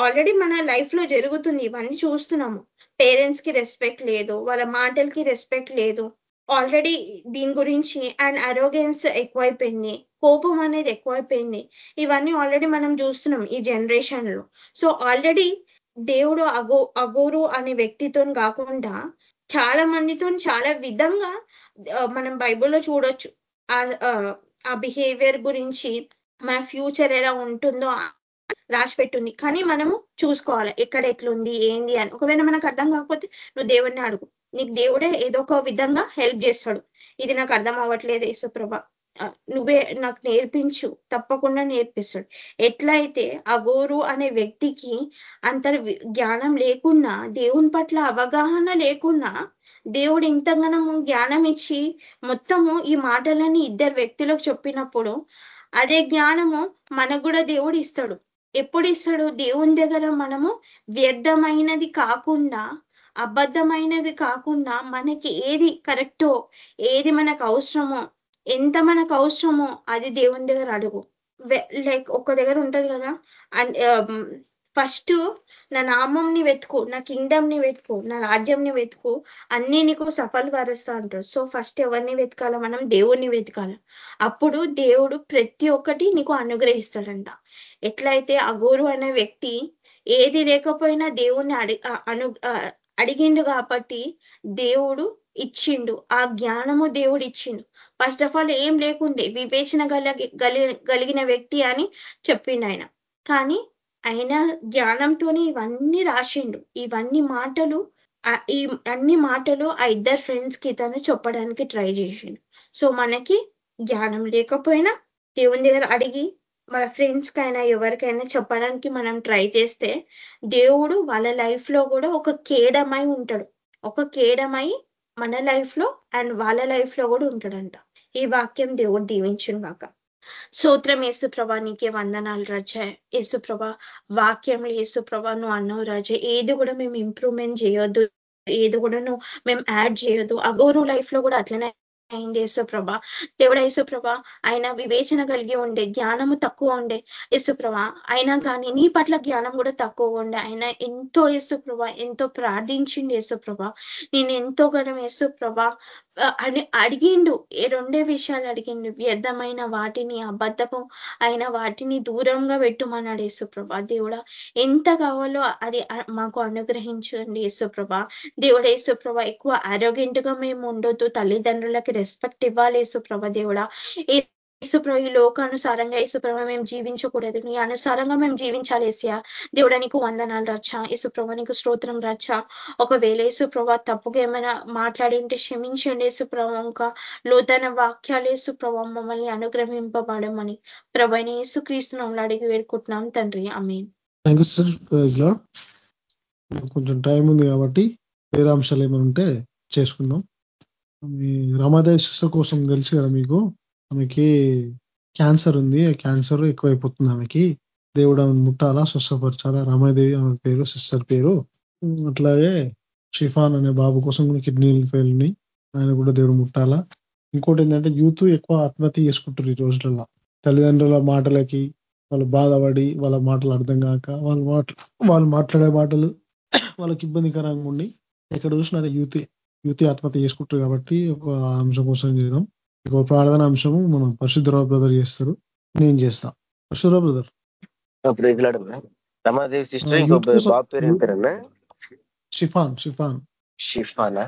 ఆల్రెడీ మన లైఫ్లో జరుగుతుంది. ఇవన్నీ చూస్తున్నాము. పేరెంట్స్కి రెస్పెక్ట్ లేదు వాళ్ళ మాటలకి రెస్పెక్ట్ లేదు. ఆల్రెడీ దీని గురించి అండ్ అరోగెన్స్ ఎక్కువైపోయింది కోపం అనేది ఎక్కువైపోయింది. ఇవన్నీ ఆల్రెడీ మనం చూస్తున్నాం ఈ జనరేషన్లో. సో ఆల్రెడీ దేవుడు అగో అగోరు అనే వ్యక్తితో కాకుండా చాలా మందితో చాలా విధంగా మనం బైబుల్లో చూడొచ్చు. ఆ బిహేవియర్ గురించి మన ఫ్యూచర్ ఎలా ఉంటుందో రాసి పెట్టుంది కానీ మనము చూసుకోవాలి ఎక్కడ ఎట్లుంది ఏంది అని. ఒకవేళ మనకు అర్థం కాకపోతే నువ్వు దేవుడిని అడుగు. నీకు దేవుడే ఏదో ఒక విధంగా హెల్ప్ చేస్తాడు. ఇది నాకు అర్థం అవ్వట్లేదు యేసుప్రభ. నువ్వే నాకు నేర్పించు తప్పకుండా నేర్పిస్తాడు. ఎట్లయితే అగోరు అనే వ్యక్తికి అంత జ్ఞానం లేకున్నా దేవుని పట్ల అవగాహన లేకున్నా దేవుడు ఇంతగానము జ్ఞానం ఇచ్చి మొత్తము ఈ మాటలని ఇద్దరు వ్యక్తులకు చెప్పినప్పుడు అదే జ్ఞానము మనకు కూడా దేవుడు ఇస్తాడు. ఎప్పుడు ఇస్తాడు? దేవుని దగ్గర మనము వ్యర్థమైనది కాకుండా అబద్ధమైనది కాకుండా మనకి ఏది కరెక్టో ఏది మనకు అవసరమో ఎంత మనకు అవసరమో అది దేవుని దగ్గర అడుగు. లైక్ ఒక్క దగ్గర ఉంటది కదా ఫస్ట్ నా నామంని వెతుకు నా కింగ్డమ్ని వెతుకు నా రాజ్యంని వెతుకు అన్ని నీకు సఫలపరుస్తా అంటారు సో ఫస్ట్ ఎవరిని వెతకాల మనం? దేవుణ్ణి వెతకాల. అప్పుడు దేవుడు ప్రతి ఒక్కటి నీకు అనుగ్రహిస్తాడంట. ఎట్లయితే అగోరు అనే వ్యక్తి ఏది లేకపోయినా దేవుణ్ణి అడి అను అడిగిండు కాబట్టి దేవుడు ఇచ్చిండు. ఆ జ్ఞానము దేవుడు ఇచ్చిండు. ఫస్ట్ ఆఫ్ ఆల్ ఏం లేకుండే వివేచన గలగి కలిగిన వ్యక్తి అని చెప్పిండు ఆయన కానీ ఆయన జ్ఞానంతోనే ఇవన్నీ రాసిండు. ఇవన్నీ మాటలు ఈ అన్ని మాటలు ఆ ఇద్దరు ఫ్రెండ్స్కి తను చెప్పడానికి ట్రై చేసిండు. సో మనకి జ్ఞానం లేకపోయినా దేవుని దగ్గర అడిగి మన ఫ్రెండ్స్ కైనా ఎవరికైనా చెప్పడానికి మనం ట్రై చేస్తే దేవుడు వాళ్ళ లైఫ్లో కూడా ఒక కేడమై ఉంటాడు. ఒక కేడమై మన లైఫ్లో అండ్ వాళ్ళ లైఫ్లో కూడా ఉంటాడంట. ఈ వాక్యం దేవుడు దీవించును కాక సూత్రం ఏసుప్రభ నీకే వందనాలు రజ. ఏసుప్రభ వాక్యంలో యేసుప్రభ నువ్వు అన్నావు రజ ఏది కూడా మేము ఇంప్రూవ్మెంట్ చేయొద్దు ఏది కూడా నువ్వు మేము యాడ్ చేయొద్దు. అగోరు లైఫ్లో కూడా అట్లనే అయింది యేసుప్రభ. దేవుడు యేసుప్రభ ఆయన వివేచన కలిగి ఉండే జ్ఞానము తక్కువ ఉండే యేసుప్రభ. అయినా కానీ నీ పట్ల జ్ఞానం కూడా తక్కువ ఉండే ఆయన ఎంతో యేసుప్రభ ఎంతో ప్రార్థించిండు యేసుప్రభ. నేను ఎంతో గణం యేసుప్రభ అడిగిండు. ఏ రెండే విషయాలు అడిగిండు. వ్యర్థమైన వాటిని అబద్ధము అయిన వాటిని దూరంగా పెట్టుమన్నాడు యేసుప్రభ. దేవుడ ఎంత కావాలో అది మాకు అనుగ్రహించండి యేసుప్రభ. దేవుడ యేసుప్రభ ఎక్కువ ఆరోగ్యంగా మేము ఉండొద్దు. తల్లిదండ్రులకి రెస్పెక్ట్ ఇవ్వాలి యేసుప్రభ దేవుడ. యేసుప్రభ ఈ లోకానుసారంగా ఇసుప్రభ మేము జీవించకూడదు. నీ అనుసారంగా మేము జీవించాలి ఏసియా దేవుడా నీకు వందనాలు రచ్చ. యేసుప్రభ నీకు స్తోత్రం రచ్చ. ఒకవేళ యేసుప్రభ తప్పుగా ఏమైనా మాట్లాడి ఉంటే క్షమించండి యేసుప్రభ. ఇంకా లోతైన వాక్యాలు యేసుప్రభ మమ్మల్ని అనుగ్రహింపబడమని ప్రభని యేసుక్రీస్తునంలో అడిగి వేడుకుంటున్నాం తండ్రి. అమీన్ సార్ కొంచెం టైం ఉంది కాబట్టి వేరే అంశాలు ఏమైనా ఉంటే చేసుకుందాం. మీ కోసం తెలుసు కదా మీకు? ఆమెకి క్యాన్సర్ ఉంది. క్యాన్సర్ ఎక్కువైపోతుంది ఆమెకి. దేవుడు ఆమె ముట్టాలా స్వస్థపరచాలా? రమాదేవి ఆమె పేరు సిస్టర్ పేరు. అట్లాగే షిఫాన్ అనే బాబు కోసం కూడా కిడ్నీలు ఫెయిల్ ఉన్నాయి ఆయన కూడా దేవుడు ముట్టాలా? ఇంకోటి ఏంటంటే యూత్ ఎక్కువ ఆత్మహత్య చేసుకుంటారు ఈ రోజులలో తల్లిదండ్రుల మాటలకి వాళ్ళు బాధపడి వాళ్ళ మాటలు అర్థం కాక వాళ్ళ మాట వాళ్ళు మాట్లాడే మాటలు వాళ్ళకి ఇబ్బందికరంగా ఉండి ఎక్కడ చూసినా అదే యూత్ యూత్ ఆత్మహత్య చేసుకుంటారు కాబట్టి ఒక అంశం కోసం చేయడం ఒక ప్రార్థన అంశము మనం పరిశుద్ధరావు బ్రదర్ చేస్తారు. నేను చేస్తా. పరిశుద్ధరావు బ్రదర్. రమాదేవి సిస్టర్ ఇంకో బాబు పేరు ఏం పేరన్నా? షిఫాన్ షిఫాన్. షిఫానా?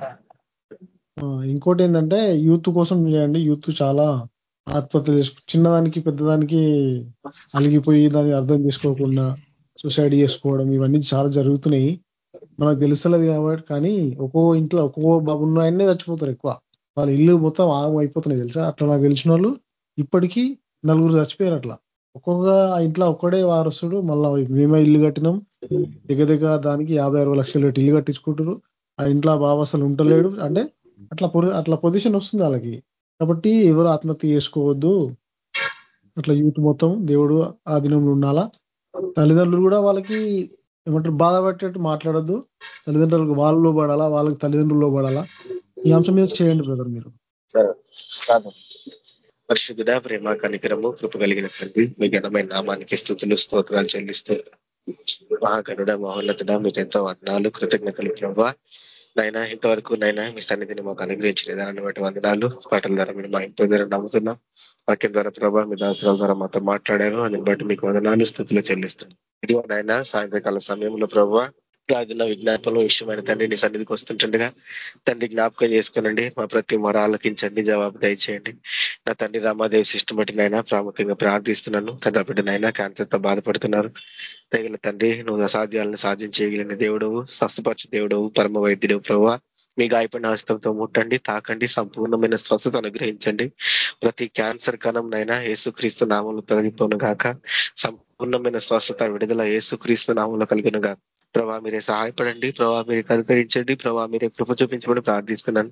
ఇంకోటి ఏంటంటే యూత్ కోసం చేయండి. యూత్ చాలా ఆత్మహత్య చేసుకు చిన్నదానికి పెద్దదానికి అలిగిపోయి దాన్ని అర్థం చేసుకోకుండా సూసైడ్ చేసుకోవడం ఇవన్నీ చాలా జరుగుతున్నాయి. మనకు తెలుస్తలేదు కాబట్టి కానీ ఒక్కో ఇంట్లో ఒక్కో బాబు ఉన్న ఆయన్నే చచ్చిపోతారు ఎక్కువ. వాళ్ళ ఇల్లు మొత్తం ఆగం అయిపోతున్నాయి తెలుసా? అట్లా నాకు తెలిసిన వాళ్ళు ఇప్పటికీ నలుగురు చచ్చిపోయారు అట్లా. ఒక్కొక్క ఇంట్లో ఒక్కడే వారసుడు మళ్ళా మేమే ఇల్లు కట్టినాం. దగ్గర దగ్గర దానికి యాభై అరవై లక్షలు పెట్టి ఇల్లు కట్టించుకుంటారు ఆ ఇంట్లో బాబు అసలు ఉండలేడు. అంటే అట్లా అట్లా పొజిషన్ వస్తుంది వాళ్ళకి. కాబట్టి ఎవరు ఆత్మహత్య చేసుకోవద్దు. అట్లా యూత్ మొత్తం దేవుడు ఆ దినంలో ఉండాలా? తల్లిదండ్రులు కూడా వాళ్ళకి ఏమంటారు? బాధ పెట్టేట్టు మాట్లాడద్దు. తల్లిదండ్రులకు వాళ్ళు పడాలా వాళ్ళకి తల్లిదండ్రుల్లో పడాలా ఈ అంశం మీద చేయండి బ్రదర్ మీరు. పరిశుద్ధుడ ప్రేమ కనికరము కృప కలిగిన తండ్రి మీ ఘనమైన నామానికి స్థుతులు స్తోత్రాలు చెల్లిస్తూ మహాగణుడ మహోన్నతుడ మీకు ఎంతో వర్ణాలు కృతజ్ఞతలు ప్రభావ నైనా ఇంతవరకు నైనా మీ సన్నిధిని మాకు అనుగ్రహించిన దాన్ని బట్టి వందనాలు. పాటల ద్వారా మీరు మా ఇంట్లో ద్వారా నమ్ముతున్నాం. వాక్యం ద్వారా ప్రభా మీ దాసరాల ద్వారా మాతో మాట్లాడారు. అందుని బట్టి మీకు వందనాలు స్థుతులు చెల్లిస్తున్నాం. ఇది నైనా సాయంత్రకాల సమయంలో ప్రభావ ప్రార్థన విజ్ఞాపనలో విషయమైన తండ్రి నీ సన్నిధికి వస్తుంటుండగా తండ్రి జ్ఞాపకం చేసుకోనండి. మా ప్రతి మొర ఆలకించండి జవాబు దయచేయండి. నా తండ్రి రామాదేవి సిస్టమ్ బట్టి నైనా ప్రాముఖ్యంగా ప్రార్థిస్తున్నాను. తండ్రి బిడ్డనైనా క్యాన్సర్ బాధపడుతున్నారు. తగిన తండ్రి నువ్వు అసాధ్యాలను సాధించేయగలిగిన దేవుడవు స్వస్థపరచ దేవుడవు పరమ వైద్యుడు ప్రభావ మీ గాయపడిన ఆస్తంతో ముట్టండి తాకండి సంపూర్ణమైన స్వస్థత అనుగ్రహించండి. ప్రతి క్యాన్సర్ కణం నైనా ఏసుక్రీస్తు నామంలో తొలగిపోను గాక. సంపూర్ణమైన స్వస్థత విడుదల యేసుక్రీస్తు నామంలో కలిగిన గాక. ప్రభా మీరే సహాయపడండి. ప్రభా మీరే కనుకరించండి ప్రభా మీరే కృప చూపించమని ప్రార్థిస్తున్నాను.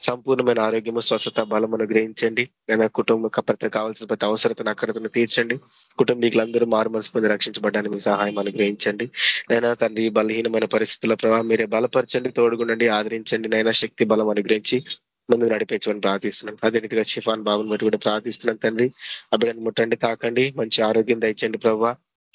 సంపూర్ణమైన ఆరోగ్యము స్వస్థత బలం అనుగ్రహించండి. నేను కుటుంబ ప్రతి కావాల్సిన ప్రతి అవసరతను అక్కరతను తీర్చండి. కుటుంబీకులందరూ మారు మనసు పొంది రక్షించబడ్డానికి మీ సహాయం అనుగ్రహించండి. నైనా తండ్రి బలహీనమైన పరిస్థితుల ప్రభావం మీరే బలపరచండి తోడుగుండండి ఆదరించండి. నైనా శక్తి బలం అనుగ్రహించి ముందు నడిపించమని ప్రార్థిస్తున్నాం. అదే రీతిగా షిఫాన్ బాబుని బట్టి కూడా ప్రార్థిస్తున్నాం. తండ్రి అభిడని ముట్టండి తాకండి. మంచి ఆరోగ్యం దయచండి ప్రభావ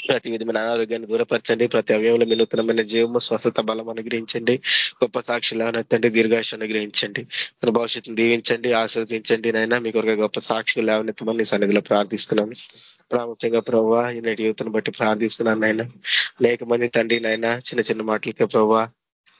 ప్రతి విధమైన అనారోగ్యాన్ని దూరపరచండి ప్రతి అవయంలో మీ నూతనమైన జీవము స్వస్థత బలం అనుగ్రహించండి. గొప్ప సాక్షులు అనెత్తండి దీర్ఘాశ అనుగ్రహించండి. తన భవిష్యత్తును దీవించండి ఆస్వాదించండి నైనా మీకు ఒక గొప్ప సాక్షులు లేవనెత్తమని సన్నిధిలో ప్రార్థిస్తున్నాను ప్రాముఖ్యంగా ప్రభావ నేటి యువతను బట్టి ప్రార్థిస్తున్నాను నాయన. అనేక మంది తండ్రి నాయన చిన్న చిన్న మాటలకే ప్రభావ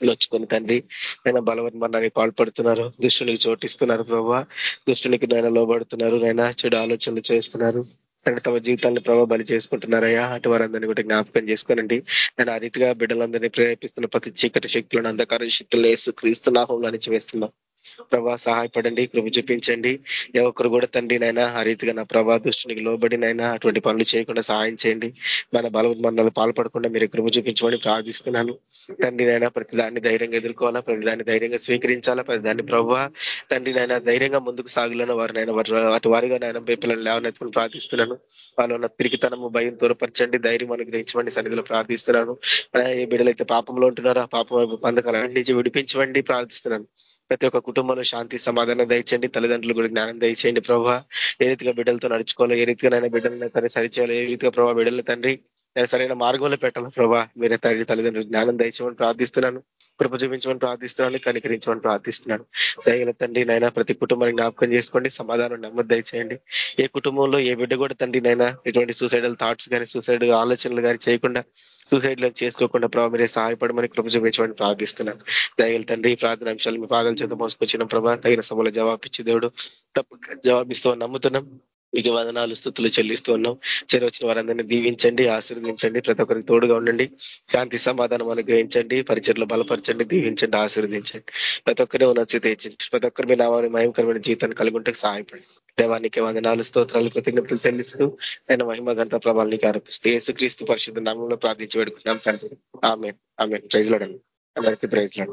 లొచ్చుకుని తండ్రి నేను బలవన్మరణానికి పాల్పడుతున్నారు. దుష్టునికి చోటిస్తున్నారు ప్రభావ. దుష్టునికి నాయన లోబడుతున్నారు నాయన. చెడు ఆలోచనలు చేస్తున్నారు. తమ జీవితాలను ప్రభావ బలి చేసుకుంటున్నారయ్యా. అటు వారందరినీ కూడా జ్ఞాపకం చేసుకోనండి. నేను ఆ రీతిగా బిడ్డలందరినీ ప్రేరేపిస్తున్న ప్రతి చీకటి శక్తులను అంధకార శక్తులను వేస్తూ క్రీస్తు నాహంలో అణిచివేస్తున్నాం. ప్రభా సహాయపడండి కృప చూపించండి. ఎవరు కూడా తండ్రి నైనా ఆ రీతిగా నా ప్రభా దృష్టికి లోబడినైనా అటువంటి పనులు చేయకుండా సహాయం చేయండి. మన బలవన్మరణాలు పాల్పడకుండా మీరు కృప చూపించమని ప్రార్థిస్తున్నాను. తండ్రి నైనా ప్రతిదాన్ని ధైర్యంగా ఎదుర్కోవాలా? ప్రతిదాన్ని ధైర్యంగా స్వీకరించాలా? ప్రతి దాన్ని ప్రభావ తండ్రి నైనా ధైర్యంగా ముందుకు సాగులను వారినైనా వాటి వారిగా నాయన పిల్లలు లేవనెత్తుకుని ప్రార్థిస్తున్నాను. వాళ్ళు ఉన్న పిరికితనము భయం దూరపరచండి ధైర్యం అనుగ్రహించమని సన్నిధిలో ప్రార్థిస్తున్నాను. ఏ బిడ్డలైతే పాపంలో ఉంటున్నారో ఆ పాపం బంధకాల నుంచి విడిపించమండి ప్రార్థిస్తున్నాను. ప్రతి ఒక్క కుటుంబంలో శాంతి సమాధానం దయచేయండి. తల్లిదండ్రులు కూడా జ్ఞానం దయచేయండి. ప్రభావ ఏ రీతిగా బిడ్డలతో నడుచుకోవాలో ఏ రీతిగా నైనా బిడ్డలను సరే సరిచేయాలో ఏ రీతిగా ప్రభావ బిడ్డల తండ్రి నేను సరైన మార్గంలో పెట్టాలి ప్రభా. మీరే తండ్రి తల్లిదండ్రులు జ్ఞానం దయచేయమని ప్రార్థిస్తున్నాను. కృప చూపించమని ప్రార్థిస్తున్నాను. కనికరించమని ప్రార్థిస్తున్నాను. దయగల తండ్రి నైనా ప్రతి కుటుంబాన్ని జ్ఞాపకం చేసుకోండి. సమాధానం నెమ్మది దయచేయండి. ఏ కుటుంబంలో ఏ బిడ్డ కూడా తండ్రి నైనా ఎటువంటి సూసైడల్ థాట్స్ కానీ సూసైడ్ ఆలోచనలు కానీ చేయకుండా సూసైడ్లు చేసుకోకుండా ప్రభావ మీరే సహాయపడమని కృప చూపించమని ప్రార్థిస్తున్నాను. దయగల తండ్రి ప్రార్థన అంశాలు మీ పాదాల చేత మోసుకొచ్చిన ప్రభా తగిన సమయంలో జవాబిచ్చి దేవుడు తప్ప జవాబిస్తామని నమ్ముతున్నాం. మీకు వదనాలు స్థుతులు చెల్లిస్తూ ఉన్నాం. చెరు వచ్చిన వారందరినీ దీవించండి ఆశీర్వదించండి ప్రతి ఒక్కరికి తోడుగా ఉండండి. శాంతి సమాధానం అనుగ్రహించండి పరిచయలు బలపరచండి దీవించండి ఆశీర్వదించండి. ప్రతి ఒక్కరిని ఉన్నతి తెచ్చండి ప్రతి ఒక్కరి మీ నామాన్ని మహిమకరమైన జీవితాన్ని కలిగి ఉంటే సహాయపడి దేవానికి వందనాలు స్తోత్రాలు కృతజ్ఞతలు చెల్లిస్తూ ఆయన మహిమ గంత ప్రభావానికి ఆరోపిస్తూ యేసుక్రీస్తు పరిశుద్ధ నామంలో ప్రార్థించి పెడుకున్నాం తండ్రి. ఆమె ఆమె ప్రైజ్ లాడండి అందరికీ praise Lord.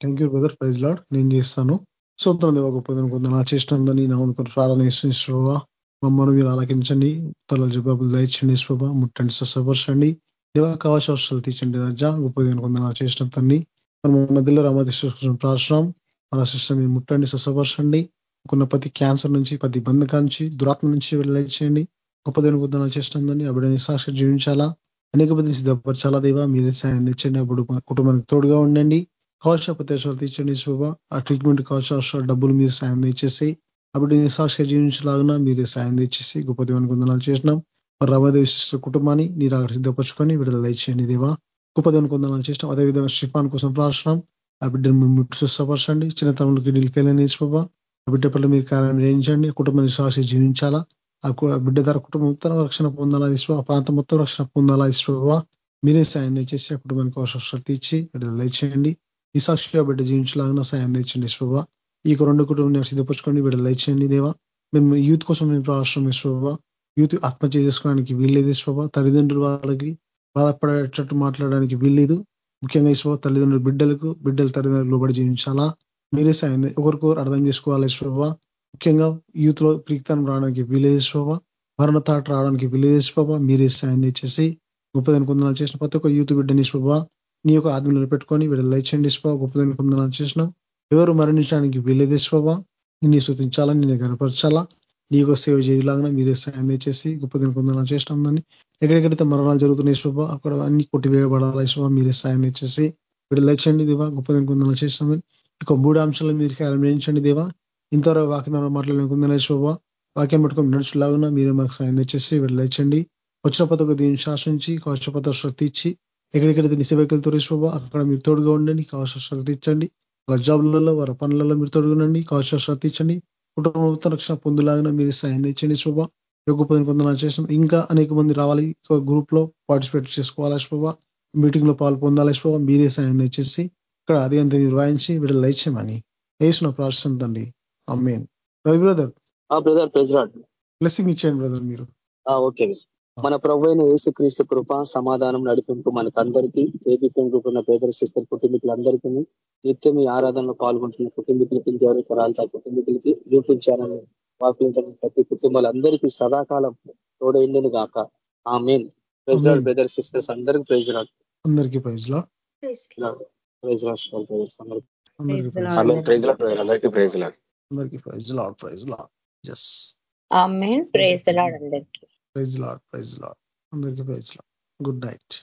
Thank you brother. Praise Lord. నేను చేస్తాను. సొంతం దేవ గొప్ప నా చేసినందని నా ప్రార్థన ఇస్తున్నా మమ్మల్ని మీరు ఆలకించండి. తల జవాబులు దయచండి స్వభ ముట్టండి. స్వపరచండి దేవా కావాల్సిన అవసరాలు తీర్చండి రాజా. గొప్ప కొందరు చేసిన తన్ని మన మధ్యలో రామకృష్ణ ప్రార్థన మన సిస్టమ్ ముట్టండి స్వపరచండి కొన్న ప్రతి క్యాన్సర్ నుంచి ప్రతి బంధకాల నుంచి దురాత్మ నుంచి వెళ్ళచేయండి గొప్ప దేని కొద్దిన చేస్తుందని అప్పుడు సాక్షి జీవించాలా? అనేక మంది సిద్ధపరచాలా దేవా? మీరే సాయం తెచ్చండి. అప్పుడు కుటుంబానికి తోడుగా ఉండండి. కావాల్సిన ప్రదేశాలు తీర్చండి శుభ ఆ ట్రీట్మెంట్ కావాల్సిన డబ్బులు మీరు సాయం తెచ్చేసి అప్పుడు నేను సాక్షిగా జీవించలాగినా మీరే సాయం తెచ్చేసి గొప్ప దేవుని వందనాలు చేసినాం మరి రమదేవి శిష్యుల కుటుంబాన్ని మీరు అక్కడ సిద్ధపరచుకొని విడుదల దయచేయండి దేవా. గొప్ప దేవుని వందనాలు చేసినాం అదేవిధంగా షిఫాన్ కోసం ప్రార్థన ఆ బిడ్డను మీరు ముట్టు స్వస్థపరచండి. చిన్నతనంలోకి నీళ్ళు ఫెయిల్ ఆ బిడ్డ పట్ల మీరు కార్యం చేయించండి కుటుంబాన్ని నిశ్వాస జీవించాలా? ఆ బిడ్డ ధర కుటుంబం మొత్తం రక్షణ పొందాలా ఇసు ఆ ప్రాంతం మొత్తం రక్షణ పొందాలా ఇసువా మీరే సాయం దయచేసి ఆ కుటుంబానికి అవసరం తీర్చి విడుదల దయచేయండి. ఈ బిడ్డ జీవించలాగా సాయం తెచ్చండి ఇసువా ఈ రెండు కుటుంబం సిద్ధపరచుకోండి వీడు దయచేయండి దేవా. మేము యూత్ కోసం మేము ప్రావశ్రం ఇసువా యూత్ ఆత్మహత్య చేసుకోవడానికి వీల్లేదు ఇసువా తల్లిదండ్రులు వాళ్ళకి బాధపడేటట్టు మాట్లాడడానికి వీల్లేదు. ముఖ్యంగా ఇసువ తల్లిదండ్రులు బిడ్డలకు బిడ్డల తల్లిదండ్రులు లోబడి జీవించాలా? మీరే సాయం ఒకరికొకరు అర్థం చేసుకోవాలి ఇసువా ముఖ్యంగా యూత్లో ప్రీతం రావడానికి వీలేశ్వవ మరణ తాట రావడానికి వీలేశ్వవ మీరే సాయం చేసి గొప్పదని కొందనాలు చేసిన ప్రతి ఒక్క యూత్ బిడ్డని స్వభ నీ యొక్క ఆత్మ నిలబెట్టుకొని వీళ్ళు లైచండి స్వభ గొప్పదని కొందనాలు చేసిన. ఎవరు మరణించడానికి వీలేదేశ్వవ నిన్ను శృతించాలా నిన్ను గనపరచాలా నీకో సేవ చేయలాగా మీరే సాయం చేసి గొప్పదని కుందనాలు చేసినామని ఎక్కడెక్కడైతే మరణాలు జరుగుతున్నాయి శుభ అక్కడ అన్ని కొట్టివేయబడాలి శుభ మీరే సాయం చేసి వీళ్ళు లైచండి దేవా గొప్పదని కుందనాలు చేసినామని ఇక మూడు అంశాలు మీరు ఆరంభించండి దేవా. ఇంతవరకు వాక్యం మాట్లాడుకుందనే శుభ వాక్యం పట్టుకొని నడుచులాగున్నా మీరే మాకు సాయం తెచ్చేసి విడుదలచండి వచ్చిన పదకు దీన్ని శాసించి కావలసిన పద శ్రద్ధ ఇచ్చి ఎక్కడెక్కడైతే నిసేవకులతో శుభ అక్కడ మీరు తోడుగా ఉండండి కావలసిన శ్రద్ధ ఇచ్చండి వాళ్ళ జాబులలో వారి పనులలో మీరు తోడుగునండి కావలసిన శక్తి ఇచ్చండి కుటుంబ రక్షణ పొందులాగా మీరు సాయం తెచ్చండి శోభ. యోగ పదిని కొందరు చేసిన ఇంకా అనేక మంది రావాలి. గ్రూప్లో పార్టిసిపేట్ చేసుకోవాలా శోభ. మీటింగ్లో పాలు పొందాలి శోభ. మీరే సాయం తెచ్చేసి ఇక్కడ అది అంతా నిర్వహించి వీళ్ళు లైచ్యమని వేసిన ప్రార్థిస్తుందండి. Amen Ravi brother. Brother president. Blessing ఇచ్చేయండి బ్రదర్ మీరు. ఓకే మన ప్రభు అయిన యేసుక్రీస్తు కృప సమాధానం నడిపింపు మనకందరికీ ఏపీకుంటున్న పేదల సిస్టర్ కుటుంబీకులందరికీ నిత్యం ఈ ఆరాధనలో పాల్గొంటున్న కుటుంబీకులకి ఇంకెవరి తరాలతో కుటుంబీకులకి చూపించాలని వాకింటున్న ప్రతి కుటుంబాలందరికీ సదాకాలం తోడైందని గాక. ఆ మెయిన్ ప్రెసిడెంట్ బ్రదర్ సిస్టర్స్ అందరికీ ప్రైజ్ రాదు అందరికీ ప్రైజ్లో ప్రైజ్ రాష్ట్రాలు ప్రైజ్ అందరికీ. ప్రైజ్ అందరికీ ప్రైజ్ లాడ్ అందరికీ praise Lord praise Lord yes amen praise Lord అందరికీ. ప్రైజ్ లాడ్ ప్రైజ్ లాడ్ అందరికీ ప్రైజ్ లాడ్ గుడ్ నైట్